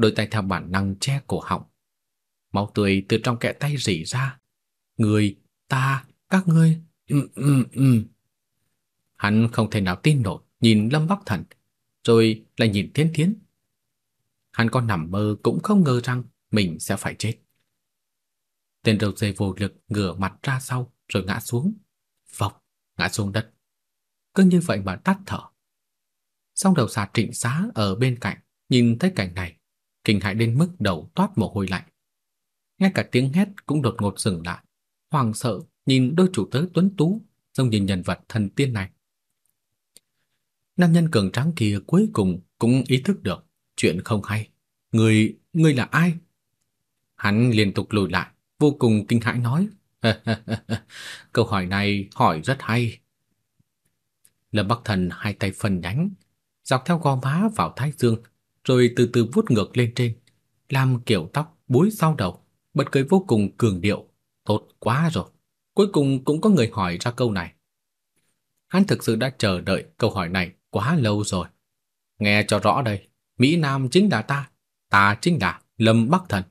đôi tay theo bản năng che cổ họng. Máu tươi từ trong kẽ tay rỉ ra. Người, ta, các ngươi, ừm ừm ừm. Hắn không thể nào tin nổi, nhìn Lâm Bắc Thần, rồi lại nhìn Thiên Thiến, hắn có nằm mơ cũng không ngờ rằng mình sẽ phải chết. Tên đầu dây vô lực ngửa mặt ra sau rồi ngã xuống. Vọc, ngã xuống đất. Cứ như vậy mà tắt thở. Song đầu xà trịnh xá ở bên cạnh, nhìn thấy cảnh này, kinh hãi đến mức đầu toát mồ hôi lạnh. Ngay cả tiếng hét cũng đột ngột dừng lại, hoàng sợ nhìn đôi chủ tớ tuấn tú, trông như nhân vật thần tiên này. Nam nhân cường tráng kia cuối cùng cũng ý thức được chuyện không hay. Người, người là ai? Hắn liên tục lùi lại, vô cùng kinh hãi nói. Câu hỏi này hỏi rất hay. Lâm Bắc Thần hai tay phần nhánh, dọc theo gò má vào thái dương, rồi từ từ vuốt ngược lên trên, làm kiểu tóc búi sau đầu, bật cười vô cùng cường điệu. Tốt quá rồi. Cuối cùng cũng có người hỏi ra câu này. Hắn thực sự đã chờ đợi câu hỏi này quá lâu rồi. Nghe cho rõ đây, Mỹ Nam chính là ta, ta chính là Lâm Bắc Thần.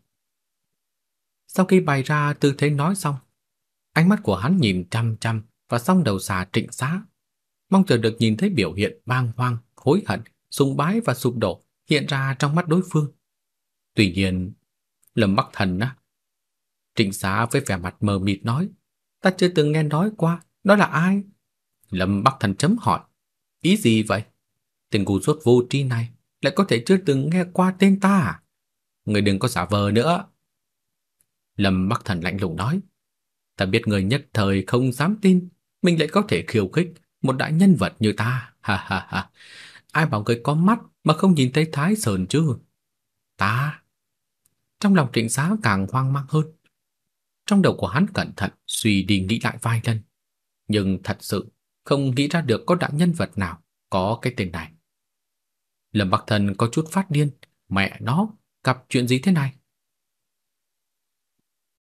Sau khi bày ra tư thế nói xong, ánh mắt của hắn nhìn chăm chăm và song đầu xà trịnh xá, mong chờ được nhìn thấy biểu hiện bang hoang, hối hận, sùng bái và sụp đổ hiện ra trong mắt đối phương. Tuy nhiên, Lâm Bắc Thần á, trịnh xá với vẻ mặt mờ mịt nói, ta chưa từng nghe nói qua, đó là ai? Lâm Bắc Thần chấm hỏi, ý gì vậy? Tên ngu dốt vô tri này lại có thể chưa từng nghe qua tên ta à? Người đừng có giả vờ nữa. Lâm Bắc Thần lạnh lùng nói. Ta biết người nhất thời không dám tin, mình lại có thể khiêu khích một đại nhân vật như ta. Ha ha ha. Ai bảo người có mắt mà không nhìn thấy Thái Sơn chứ? Ta. Trong lòng trịnh xá càng hoang mang hơn. Trong đầu của hắn cẩn thận suy đi nghĩ lại vài lần. Nhưng thật sự không nghĩ ra được có đại nhân vật nào có cái tên này. Lâm Bắc Thần có chút phát điên. Mẹ nó, gặp chuyện gì thế này?